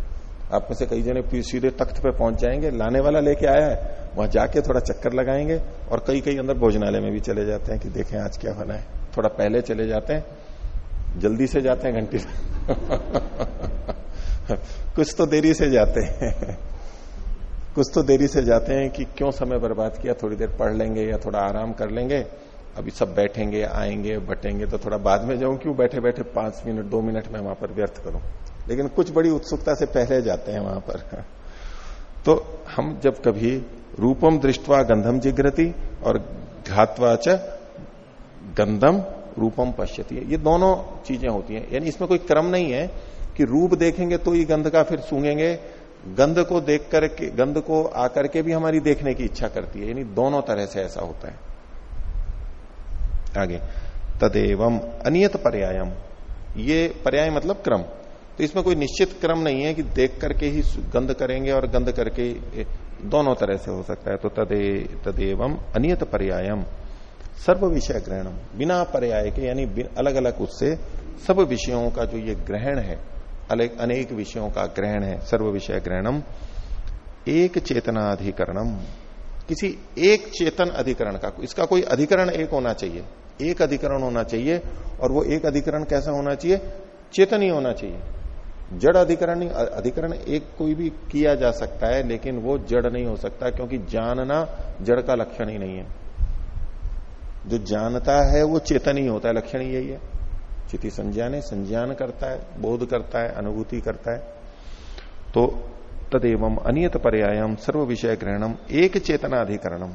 आप में से कई जने सीधे तख्त पे पहुँच जाएँगे, लाने वाला लेके आया है, वहाँ जाके थोड़ा चक्कर लगाएँगे और कई कई अंदर भोजनालय में भी चले जाते हैं कि देखें आज क्या बना है। थोड़ा पहले चले जाते हैं, जल्दी से जाते हैं घंटी कुछ तो देरी से जाते हैं। कुछ तो देरी से जाते हैं कि क्यों समय बर्बाद किया, थोड़ी देर पढ़ लेंगे या थोड़ा आराम कर लेंगे, अभी सब बैठेंगे, आएँगे, बटेंगे तो थोड़ा बाद में जाऊँ क्यों बैठे बैठे पाँच मिनट, दो मिनट में वहाँ पर व्यर्थ करूँ? लेकिन कुछ बड़ी उत्सुकता से पहले जाते हैं वहाँ पर। तो हम जब कभी रूपम दृष्टवा गंधम जिग्रति और घातवाच गंधम रूपम पश्यती ये दोनों चीज़ें होती हैं। यानी इसमें कोई क्रम नहीं है कि रूप देखेंगे तो ये गंध का फिर सूंघेंगे। गंध को देख करके गंध को आकर के भी हमारी देखने की इच्छा करती है। यानी दोनों तरह से ऐसा होता है। आगे, तदेवम अनियत पर्यायम। ये पर्याय मतलब क्रम। तो इसमें कोई निश्चित क्रम नहीं है कि देख करके ही गंध करेंगे और गंध करके दोनों तरह से हो सकता है। तो तदे, तदेवम अनियत पर्यायम। सर्व विषय ग्रहणम बिना पर्याय के, यानी अलग अलग उससे, सब विषयों का जो ये ग्रहण है, अलग, अनेक विषयों का ग्रहण है सर्व विषय ग्रहणम एक चेतनाधिकरणम। किसी एक चेतन अधिकरण का, इसका कोई अधिकरण एक होना चाहिए। एक अधिकरण होना चाहिए, और वो एक अधिकरण कैसा होना चाहिए? चेतन ही होना चाहिए। जड़ अधिकरण अधिकरण एक कोई भी किया जा सकता है, लेकिन वो जड़ नहीं हो सकता, क्योंकि जानना जड़ का लक्षण ही नहीं है। जो जानता है वो चेतन ही होता है, लक्षण यही है। चिति संज्ञान है संज्ञान करता है, बोध करता है, अनुभूति करता है। तो तदेव अनियत पर्यायम सर्व विषय ग्रहणम एक चेतनाधिकरणम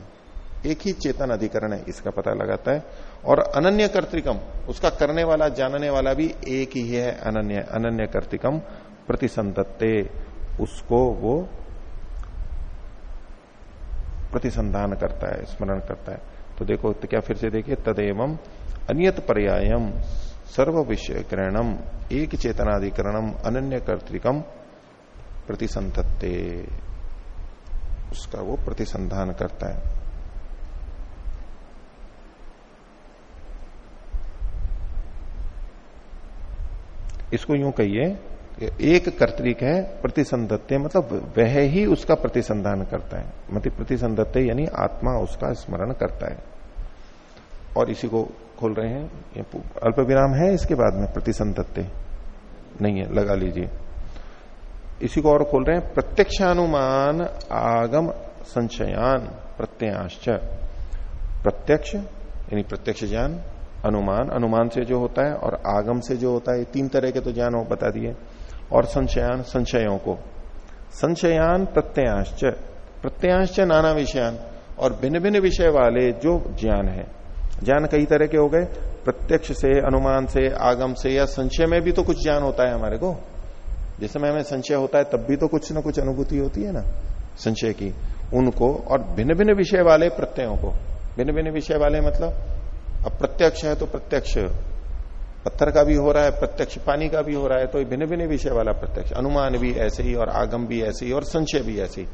एक ही चेतन अधिकरण है, इसका पता लगाता है। और अनन्य कर्तिकम, उसका करने वाला, जानने वाला भी एक ही है, अनन्य अनन्य कर्तिकम प्रतिसंधत्ते। उसको वो प्रतिसंधान करता है, स्मरण करता है। तो देखो तो क्या फिर से देखिए, तदेव अनियत पर्यायम सर्व विषय ग्रहणम एक चेतनाधिकरणम अनन्य कर्तिकम प्रतिसंधत्ते उसका वो प्रतिसंधान करता है। इसको यूँ कहिए एक कर्तिक है प्रतिसंधत्य मतलब वह ही उसका प्रतिसंधान करता है। मतलब प्रतिसंधत्य यानी आत्मा उसका स्मरण करता है। और इसी को खोल रहे हैं अल्प विराम है, इसके बाद में प्रतिसंधत्य नहीं है, लगा लीजिए। इसी को और खोल रहे हैं, प्रत्यक्षानुमान आगम संशयान प्रत्याश्च प्रत्यक्ष, यानी प्रत्यक्ष ज्ञान, अनुमान। अनुमान से जो होता है और आगम से जो होता है तीन तरह के तो ज्ञान हो बता दिए। और संशयान संशयों को। संशयान प्रत्याश्च प्रत्याश्च नाना विषयान। और भिन्न भिन्न विषय वाले जो ज्ञान है। ज्ञान कई तरह के हो गए। प्रत्यक्ष से, अनुमान से, आगम से या संशय में भी तो कुछ ज्ञान होता है हमारे को। जिस समय हमें संशय होता है, तब भी तो कुछ ना कुछ अनुभूति होती है ना, संशय की। उनको और भिन्न भिन्न विषय वाले प्रत्ययों को। भिन्न भिन्न विषय वाले मतलब अब प्रत्यक्ष है तो प्रत्यक्ष। पत्थर का भी हो रहा है, प्रत्यक्ष पानी का भी हो रहा है तो भिन्न भिन्न विषय वाला प्रत्यक्ष। अनुमान भी ऐसे ही और आगम भी ऐसे ही और संशय भी ऐसे ही।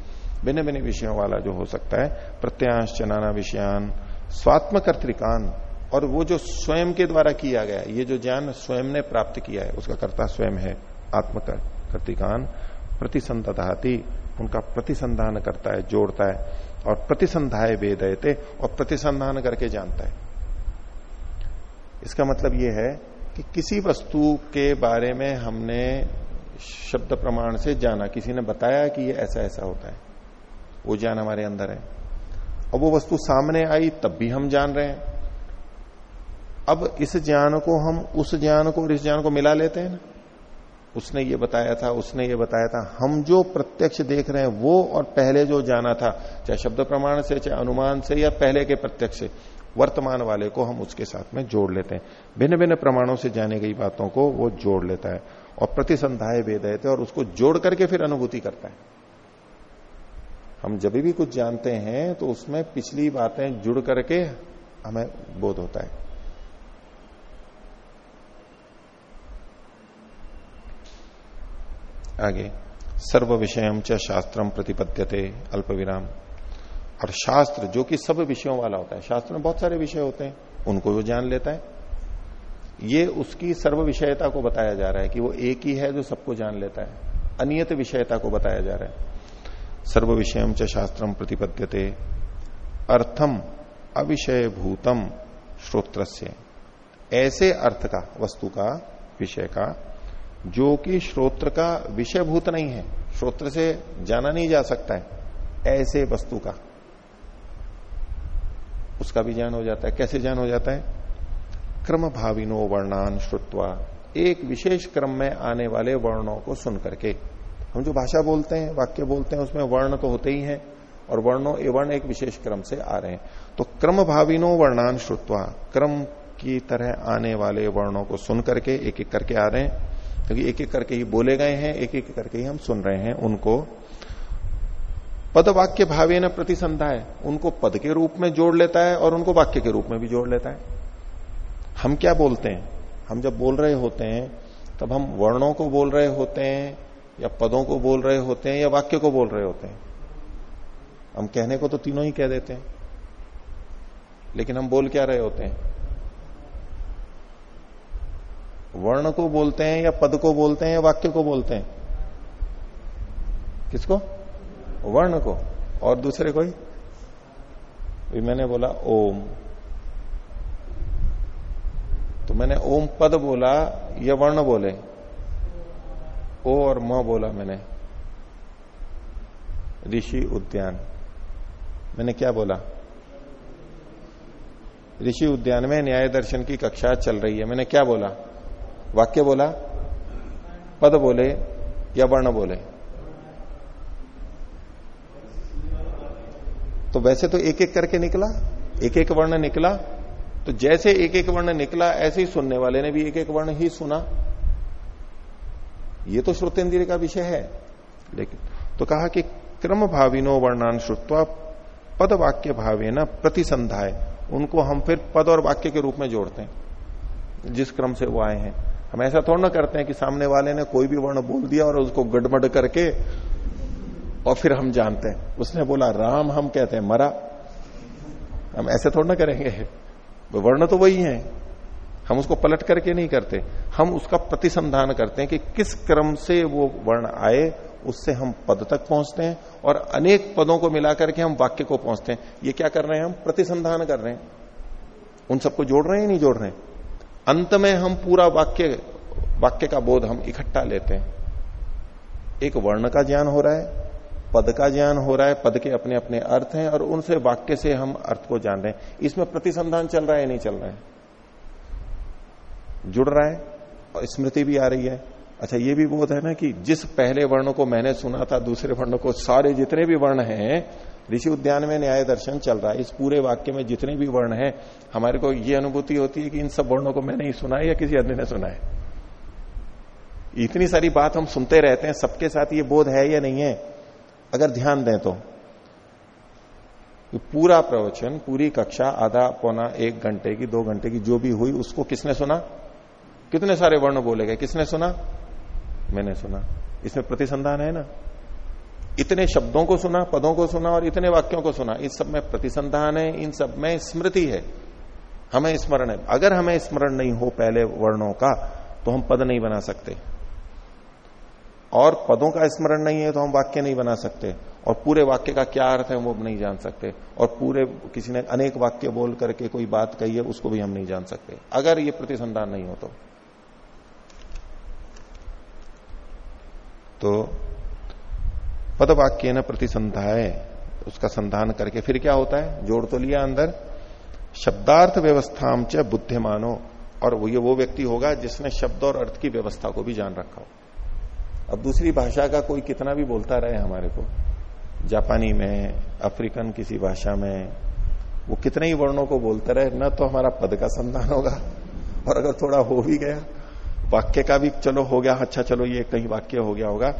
भिन्न भिन्न विषयों वाला जो हो सकता है, प्रत्यांश नाना विषयान स्वात्म कर्तिकान और वो जो स्वयं के द्वारा किया गया, ये जो ज्ञान स्वयं ने प्राप्त किया है, उसका कर्ता स्वयं है आत्म कर्तिकान प्रतिसंधाती उनका प्रतिसंधान करता है, जोड़ता है, और प्रतिसंधाय वेदयते, और प्रतिसंधान करके जानता है। इसका मतलब यह है कि किसी वस्तु के बारे में हमने शब्द प्रमाण से जाना। किसी ने बताया कि ये ऐसा ऐसा होता है। वो ज्ञान हमारे अंदर है। अब वो वस्तु सामने आई, तब भी हम जान रहे हैं। अब इस ज्ञान को हम उस ज्ञान को और इस ज्ञान को मिला लेते हैं ना। उसने ये बताया था, उसने ये बताया था। हम जो प्रत्यक्ष देख रहे हैं, वो और पहले जो जाना था, चाहे शब्द प्रमाण से, चाहे अनुमान से, या पहले के प्रत्यक्ष से वर्तमान वाले को हम उसके साथ में जोड़ लेते हैं। भिन्न भिन्न प्रमाणों से जाने गई बातों को वो जोड़ लेता है और प्रतिसंधाय वेद है और उसको जोड़ करके फिर अनुभूति करता है। हम जब भी कुछ जानते हैं तो उसमें पिछली बातें जुड़ करके हमें बोध होता है। आगे सर्व विषय च शास्त्रम प्रतिपद्यते अल्प विराम और शास्त्र, जो कि सब विषयों वाला होता है, शास्त्र में बहुत सारे विषय होते हैं, उनको वो जान लेता है। ये उसकी सर्व विषयता को बताया जा रहा है कि वो एक ही है जो सबको जान लेता है। अनियत विषयता को बताया जा रहा है। सर्व विषय च शास्त्रम प्रतिपद्यते। अर्थम अविषय भूतम श्रोत्र ऐसे अर्थ का, वस्तु का, विषय का, जो कि श्रोत्र का विषयभूत नहीं है। श्रोत्र से जाना नहीं जा सकता है। ऐसे वस्तु का। उसका भी ज्ञान हो जाता है। कैसे ज्ञान हो जाता है? क्रम भाविनो वर्णान श्रुत्वा। एक विशेष क्रम में आने वाले वर्णों को सुन करके। हम जो भाषा बोलते हैं, वाक्य बोलते हैं, उसमें वर्ण तो होते ही हैं और वर्णों ए वर्ण एक विशेष क्रम से आ रहे हैं। तो क्रम भाविनो वर्णान श्रुत्वा। क्रम की तरह आने वाले वर्णों को सुन करके एक एक करके आ रहे हैं। क्योंकि एक एक करके ही बोले गए हैं एक एक करके ही हम सुन रहे हैं उनको। पद वाक्य भावे न प्रतिसंधा है उनको पद के रूप में जोड़ लेता है और उनको वाक्य के रूप में भी जोड़ लेता है। हम क्या बोलते हैं? हम जब बोल रहे होते हैं, तब हम वर्णों को बोल रहे होते हैं, या पदों को बोल रहे होते हैं, या वाक्य को बोल रहे होते हैं। हम कहने को तो तीनों ही कह देते हैं। लेकिन हम बोल क्या रहे होते हैं? वर्ण को बोलते हैं, या पद को बोलते हैं, या वाक्य को बोलते हैं? किसको? वर्ण को, और दूसरे कोई? भी मैंने बोला, ओम। तो मैंने ओम पद बोला, या वर्ण बोले। ओ और म बोला मैंने। ऋषि उद्यान। मैंने क्या बोला? ऋषि उद्यान में न्याय दर्शन की कक्षा चल रही है। मैंने क्या बोला? वाक्य बोला? पद बोले या वर्ण बोले? तो वैसे तो एक एक करके निकला एक एक वर्ण निकला तो जैसे एक एक वर्ण निकला, ऐसे ही सुनने वाले ने भी एक एक वर्ण ही सुना। ये तो श्रोतेन्द्रिय का विषय है। लेकिन तो कहा कि क्रम भाविनो वर्णान श्रुत्वा पद वाक्य भावे न प्रतिसंधाय, उनको हम फिर पद और वाक्य के रूप में जोड़ते हैं, जिस क्रम से वो आए हैं। हम ऐसा थोड़ा ना करते हैं कि सामने वाले ने कोई भी वर्ण बोल दिया और उसको गड़बड़ करके और फिर हम जानते हैं। उसने बोला, राम हम कहते हैं, मरा। हम ऐसे थोड़ा ना करेंगे। वर्ण तो वही है। हम उसको पलट करके नहीं करते। हम उसका प्रतिसंधान करते हैं कि किस क्रम से वो वर्ण आए, उससे हम पद तक पहुँचते हैं और अनेक पदों को मिलाकर के हम वाक्य को पहुँचते हैं। ये क्या कर रहे हैं हम? प्रतिसंधान कर रहे हैं। उन सबको जोड़ रहे हैं नहीं जोड़ रहे अंत में हम पूरा वाक्य वाक्य का बोध हम इकट्ठा लेते हैं। एक वर्ण का ज्ञान हो रहा है पद का ज्ञान हो रहा है, पद के अपने अपने अर्थ हैं और उनसे वाक्य से हम अर्थ को जान रहे हैं। इसमें प्रतिसंधान चल रहा है नहीं चल रहा है? जुड़ रहा है और स्मृति भी आ रही है। अच्छा ये भी बोध है ना कि जिस पहले वर्ण को मैंने सुना था, दूसरे वर्ण को सारे जितने भी वर्ण हैं, ऋषि उद्यान में न्याय दर्शन चल रहा है। इस पूरे वाक्य में जितने भी वर्ण हैं, हमारे को ये अनुभूति होती है कि इन सब वर्णों को मैंने ही सुना है या किसी आदमी ने सुना है? इतनी सारी बात हम सुनते रहते हैं, सबके साथ ये बोध है या नहीं है? अगर ध्यान दें तो पूरा प्रवचन, पूरी कक्षा, आधा पौना एक घंटे की, दो घंटे की जो भी हुई, उसको किसने सुना? कितने सारे वर्ण बोले गए? किसने सुना? मैंने सुना। इसमें प्रतिसंधान है ना? इतने शब्दों को सुना, पदों को सुना और इतने वाक्यों को सुना। इस सब में प्रतिसंधान है, इन सब में स्मृति है। हमें स्मरण है। अगर हमें स्मरण नहीं हो पहले वर्णों का तो हम पद नहीं बना सकते। और पदों का स्मरण नहीं है तो हम वाक्य नहीं बना सकते। और पूरे वाक्य का क्या अर्थ है वो नहीं जान सकते। और पूरे किसी ने अनेक वाक्य बोल करके कोई बात कही है, उसको भी हम नहीं जान सकते। अगर ये प्रतिसंधान नहीं हो तो। तो पदवाक्य न प्रतिसंधाय, उसका संधान करके फिर क्या होता है? जोड़ तो लिया अंदर। शब्दार्थ व्यवस्था च बुद्धिमानो। और वो ये वो व्यक्ति होगा जिसने शब्द और अर्थ की व्यवस्था को भी जान रखा हो। अब दूसरी भाषा का कोई कितना भी बोलता रहे हमारे को, जापानी में, अफ्रीकन किसी भाषा में, वो कितने ही वर्णों को बोलता रहे, न तो हमारा पद का संधान होगा, और अगर थोड़ा हो भी गया, वाक्य का भी चलो हो गया अच्छा चलो ये कहीं वाक्य हो गया होगा,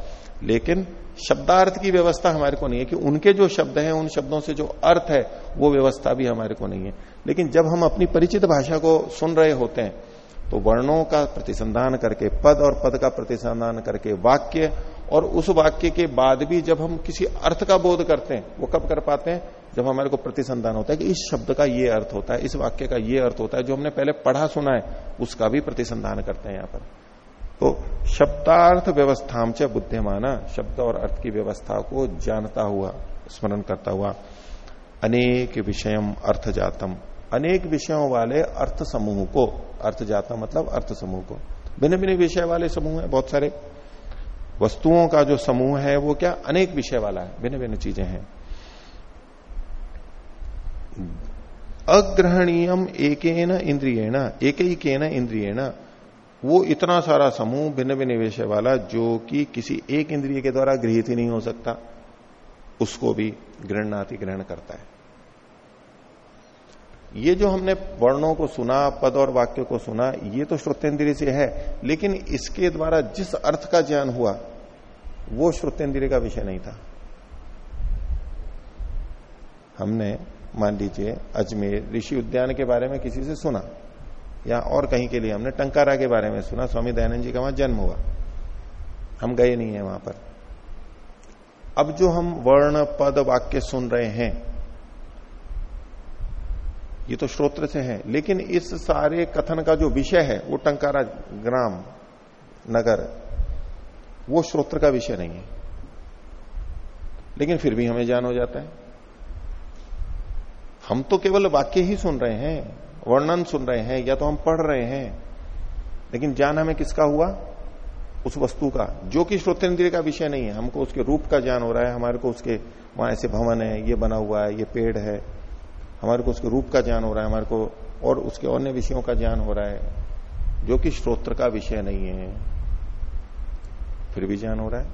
लेकिन शब्दार्थ की व्यवस्था हमारे को नहीं है, कि उनके जो शब्द हैं, उन शब्दों से जो अर्थ है, वो व्यवस्था भी हमारे को नहीं है। लेकिन जब हम अपनी परिचित भाषा को सुन रहे होते हैं तो वर्णों का प्रतिसंधान करके, पद और पद का प्रतिसंधान करके वाक्य, और उस वाक्य के बाद भी जब हम किसी अर्थ का बोध करते हैं, वो कब कर पाते हैं? जब हमारे को प्रतिसंधान होता है कि इस शब्द का ये अर्थ होता है, इस वाक्य का ये अर्थ होता है, जो हमने पहले पढ़ा सुना है, उसका भी प्रतिसंधान करते हैं यहाँ पर। तो शब्दार्थ व्यवस्था च बुद्धिमाना, शब्द और अर्थ की व्यवस्था को जानता हुआ, स्मरण करता हुआ, अनेक विषयम अर्थ जातम अनेक विषयों वाले अर्थ समूह को, अर्थ जाता मतलब अर्थ समूह को। भिन्न भिन्न विषय वाले समूह है बहुत सारे। वस्तुओं का जो समूह है, वो क्या? अनेक विषय वाला है। भिन्न भिन्न चीज़ें हैं। अग्रहणीयम एक इंद्रियण एक ही के इंद्रियण, वो इतना सारा समूह भिन्न भिन्न विषय वाला जो कि किसी एक इंद्रिय के द्वारा गृहित ही नहीं हो सकता। उसको भी गृहणाति ग्रहण करता है। ये जो हमने वर्णों को सुना, पद और वाक्य को सुना, ये तो श्रोतेन्द्रिय से है। लेकिन इसके द्वारा जिस अर्थ का ज्ञान हुआ, वो श्रोतेन्द्रिय का विषय नहीं था। हमने, मान लीजिए, अजमेर ऋषि उद्यान के बारे में किसी से सुना, या और कहीं के लिए हमने टंकारा के बारे में सुना, स्वामी दयानंद जी का वहाँ जन्म हुआ। हम गए नहीं है वहाँ पर। अब जो हम वर्ण, पद, वाक्य सुन रहे हैं ये तो श्रोत्र से है। लेकिन इस सारे कथन का जो विषय है, वो टंकारा ग्राम, नगर, वो श्रोत्र का विषय नहीं है। लेकिन फिर भी हमें ज्ञान हो जाता है। हम तो केवल वाक्य ही सुन रहे हैं, वर्णन सुन रहे हैं, या तो हम पढ़ रहे हैं। लेकिन ज्ञान हमें किसका हुआ? उस वस्तु का, जो कि श्रोत इंद्रिय का विषय नहीं है। हमको उसके रूप का ज्ञान हो रहा है, हमारे को उसके वहाँ ऐसे भवन है, ये बना हुआ है, ये पेड़ है हमारे को उसके रूप का ज्ञान हो रहा है, हमारे को और उसके अन्य विषयों का ज्ञान हो रहा है, जो कि श्रोत्र का विषय नहीं है। फिर भी ज्ञान हो रहा है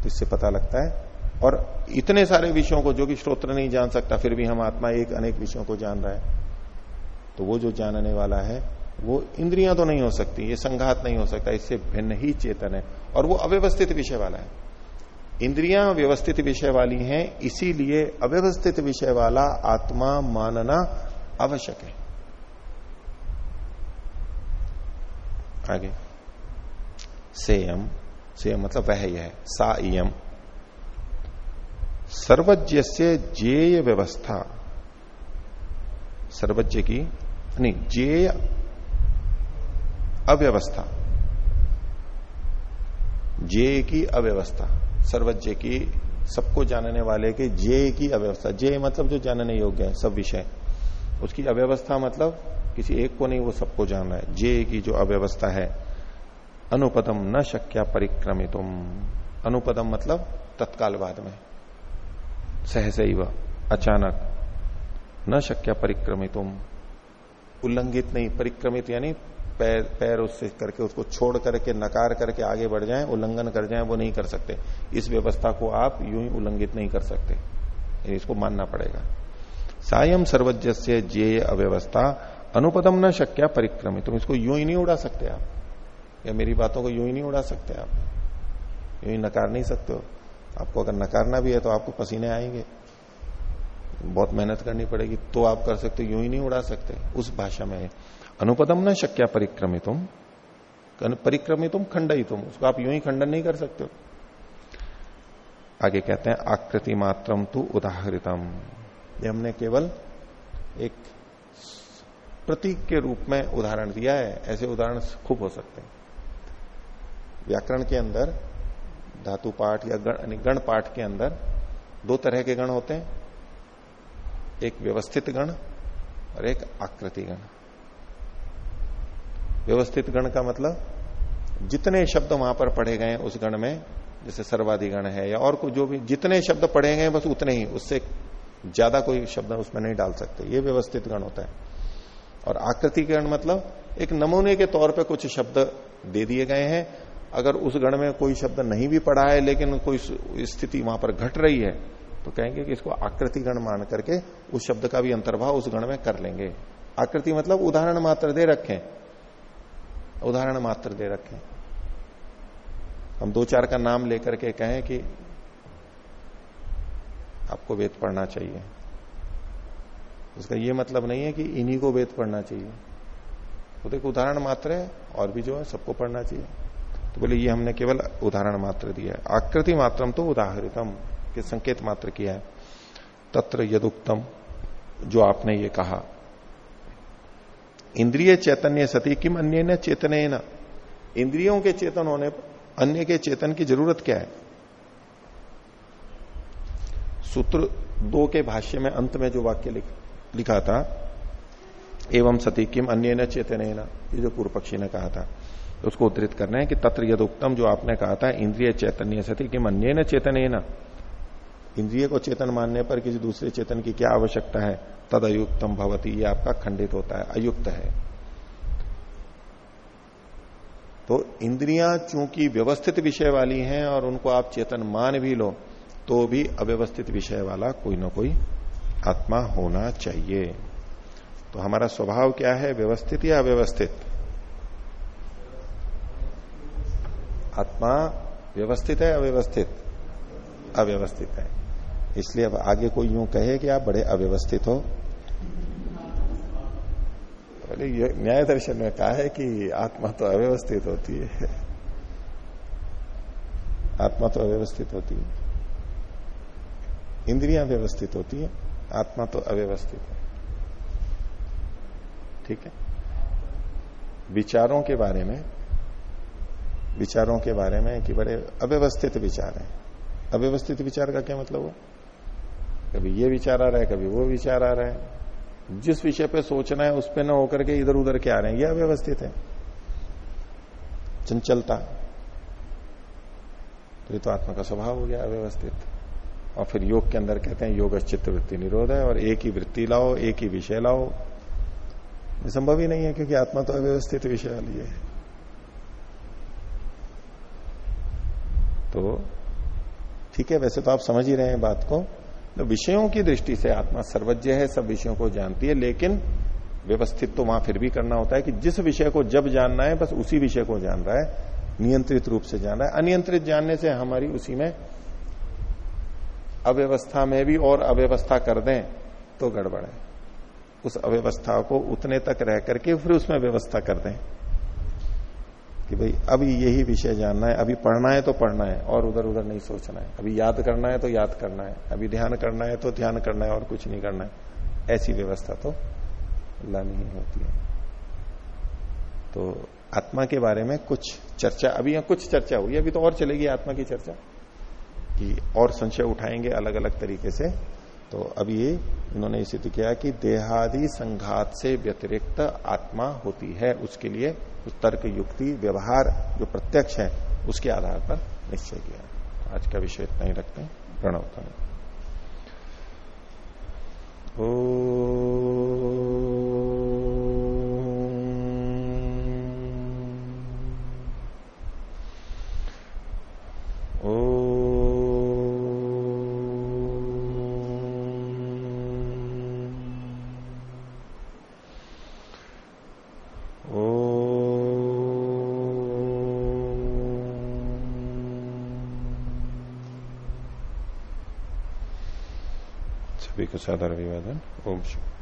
तो इससे पता लगता है। और इतने सारे विषयों को जो कि श्रोत्र नहीं जान सकता, फिर भी हम आत्मा एक अनेक विषयों को जान रहा है। तो वो जो जानने वाला है, वो इंद्रियाँ तो नहीं हो सकती, ये संघात नहीं हो सकता, इससे भिन्न ही चेतन है। और वो अव्यवस्थित विषय वाला है। इंद्रियाँ व्यवस्थित विषय वाली हैं, इसीलिए अव्यवस्थित विषय वाला आत्मा मानना आवश्यक है। आगे। सेयम। सेयम मतलब वह यह है। सा इयम। सर्वज्ञ से जेय व्यवस्था। सर्वज्ञ की, नहीं जेय अव्यवस्था। जे की अव्यवस्था। सर्वज्ञ की, सबको जानने वाले के जे की अव्यवस्था। जे मतलब जो जानने योग्य है, सब विषय। उसकी अव्यवस्था मतलब किसी एक को नहीं, वो सबको जान रहा है। जे की जो अव्यवस्था है, अनुपदम न शक्या परिक्रमितुम। अनुपदम मतलब तत्काल बाद में। सहसैव, अचानक, न शक्या परिक्रमितुम। उल्लंघित नहीं, परिक्रमित, यानी पैर पैर उससे करके, उसको छोड़ करके, नकार करके आगे बढ़ जाएँ, उल्लंघन कर जाएँ, वो नहीं कर सकते। इस व्यवस्था को आप यूँ ही उल्लंघित नहीं कर सकते। इसको मानना पड़ेगा। सायम सर्वज्ञ से जे अव्यवस्था अनुपदम न शक्या परिक्रमित तुम इसको यूँ ही नहीं उड़ा सकते आप। या मेरी बातों को यूँ ही नहीं उड़ा सकते आप। यूँ ही नकार नहीं सकते हो। आपको अगर नकारना भी है तो आपको पसीने आएँगे। बहुत मेहनत करनी पड़ेगी तो आप कर सकते यूँ ही नहीं उड़ा सकते। उस भाषा में अनुपदम न शक्या परिक्रमितुम परिक्रमितुम खंडयितुम, उसको आप यूँ ही खंडन नहीं कर सकते आगे कहते हैं, आकृति मात्रम तु उदाहरितम ये हमने केवल एक प्रतीक के रूप में उदाहरण दिया है, ऐसे उदाहरण खूब हो सकते हैं। व्याकरण के अंदर, धातु पाठ या गण गण पाठ के अंदर दो तरह के गण होते हैं। एक व्यवस्थित गण और एक आकृति गण। व्यवस्थित गण का मतलब जितने शब्द वहाँ पर पढ़े गए उस गण में, जैसे सर्वाधिगण है या और जो भी, जितने शब्द पढ़े गए बस उतने ही, उससे ज़्यादा कोई शब्द उसमें नहीं डाल सकते। ये व्यवस्थित गण होता है। और आकृति गण मतलब एक नमूने के तौर पे कुछ शब्द दे दिए गए हैं। अगर उस गण में कोई शब्द नहीं भी पढ़ा है, लेकिन कोई स्थिति वहाँ पर घट रही है तो कहेंगे कि इसको आकृति गण मान करके उस शब्द का भी अंतर्भाव उस गण में कर लेंगे। आकृति मतलब उदाहरण मात्र दे रखें। उदाहरण मात्र दे रखें। हम दो चार का नाम लेकर के कहें कि आपको वेद पढ़ना चाहिए। उसका यह मतलब नहीं है कि इन्हीं को वेद पढ़ना चाहिए। तो देखो उदाहरण मात्र है, और भी जो है सबको पढ़ना चाहिए। तो बोले, ये हमने केवल उदाहरण मात्र दिया है। आकृति मात्रम तो उदाहरितम। के संकेत मात्र किया है। तत्र यदुक्तम जो आपने ये कहा। इंद्रिय चैतन्य सती किम अन्य न चेतन इंद्रियों के चेतन होने पर अन्य के चेतन की ज़रूरत क्या है? सूत्र दो के भाष्य में अंत में जो वाक्य लिख, लिखा था एवं सती किम अन्य न चेतन ये जो पूर्व पक्षी ने कहा था उसको उद्धृत करना है कि तत्र यद उत्तम जो आपने कहा था इंद्रिय चैतन्य सती किम अन्य न चेतन इंद्रिय को चेतन मानने पर किसी दूसरे चेतन की क्या आवश्यकता है? तद अयुक्तम भवती, ये आपका खंडित होता है, अयुक्त है। तो इंद्रियाँ चूँकि व्यवस्थित विषय वाली हैं और उनको आप चेतन मान भी लो तो भी अव्यवस्थित विषय वाला कोई ना कोई आत्मा होना चाहिए। तो हमारा स्वभाव क्या है? व्यवस्थित या अव्यवस्थित? आत्मा व्यवस्थित है, अव्यवस्थित? अव्यवस्थित है। इसलिए अब आगे कोई यूँ कहे कि आप बड़े अव्यवस्थित हो। बोले न्याय दर्शन में कहा है कि आत्मा तो अव्यवस्थित होती है। आत्मा तो अव्यवस्थित होती है। इंद्रियाँ व्यवस्थित होती है, आत्मा तो अव्यवस्थित है। ठीक है? विचारों के बारे में, विचारों के बारे में कि बड़े अव्यवस्थित विचार हैं। अव्यवस्थित विचार का क्या मतलब हो कभी ये विचार आ रहा है, कभी वो विचार आ रहा है। जिस विषय पे सोचना है, उस पर ना होकर के इधर उधर के आ रहे हैं। ये अव्यवस्थित है। चंचलता। तो ये तो आत्मा का स्वभाव हो गया, अव्यवस्थित। और फिर योग के अंदर कहते हैं, योग चित्त वृत्ति निरोध है, और एक ही वृत्ति लाओ, एक ही विषय लाओ। ये संभव ही नहीं है, क्योंकि आत्मा तो अव्यवस्थित विषय वाली है। तो ठीक है, वैसे तो आप समझ ही रहे हैं बात को। तो विषयों की दृष्टि से आत्मा सर्वज्ञ है, सब विषयों को जानती है, लेकिन व्यवस्थित तो वहाँ फिर भी करना होता है कि जिस विषय को जब जानना है, बस उसी विषय को जान रहा है, नियंत्रित रूप से जान रहा है। अनियंत्रित जानने से हमारी उसी में अव्यवस्था में भी और अव्यवस्था कर दें तो गड़बड़ है। उस अव्यवस्था को उतने तक रह करके फिर उसमें व्यवस्था कर दें। कि भाई, अभी यही विषय जानना है, अभी पढ़ना है तो पढ़ना है, और उधर उधर नहीं सोचना है। अभी याद करना है तो याद करना है, अभी ध्यान करना है तो ध्यान करना है, और कुछ नहीं करना है। ऐसी व्यवस्था तो लानी ही होती है। तो आत्मा के बारे में कुछ चर्चा, अभी यहाँ कुछ चर्चा हुई, अभी तो और चलेगी आत्मा की चर्चा, कि और संशय उठाएँगे अलग अलग तरीके से। तो अब ये इन्होंने सिद्ध किया कि देहादि संघात से व्यतिरिक्त आत्मा होती है, उसके लिए उस तर्क युक्ति, व्यवहार जो प्रत्यक्ष है, उसके आधार पर निश्चय किया। आज का विषय इतना ही रखते हैं। प्रणवता ओ कुछ साधारण विवादन ओम शुभ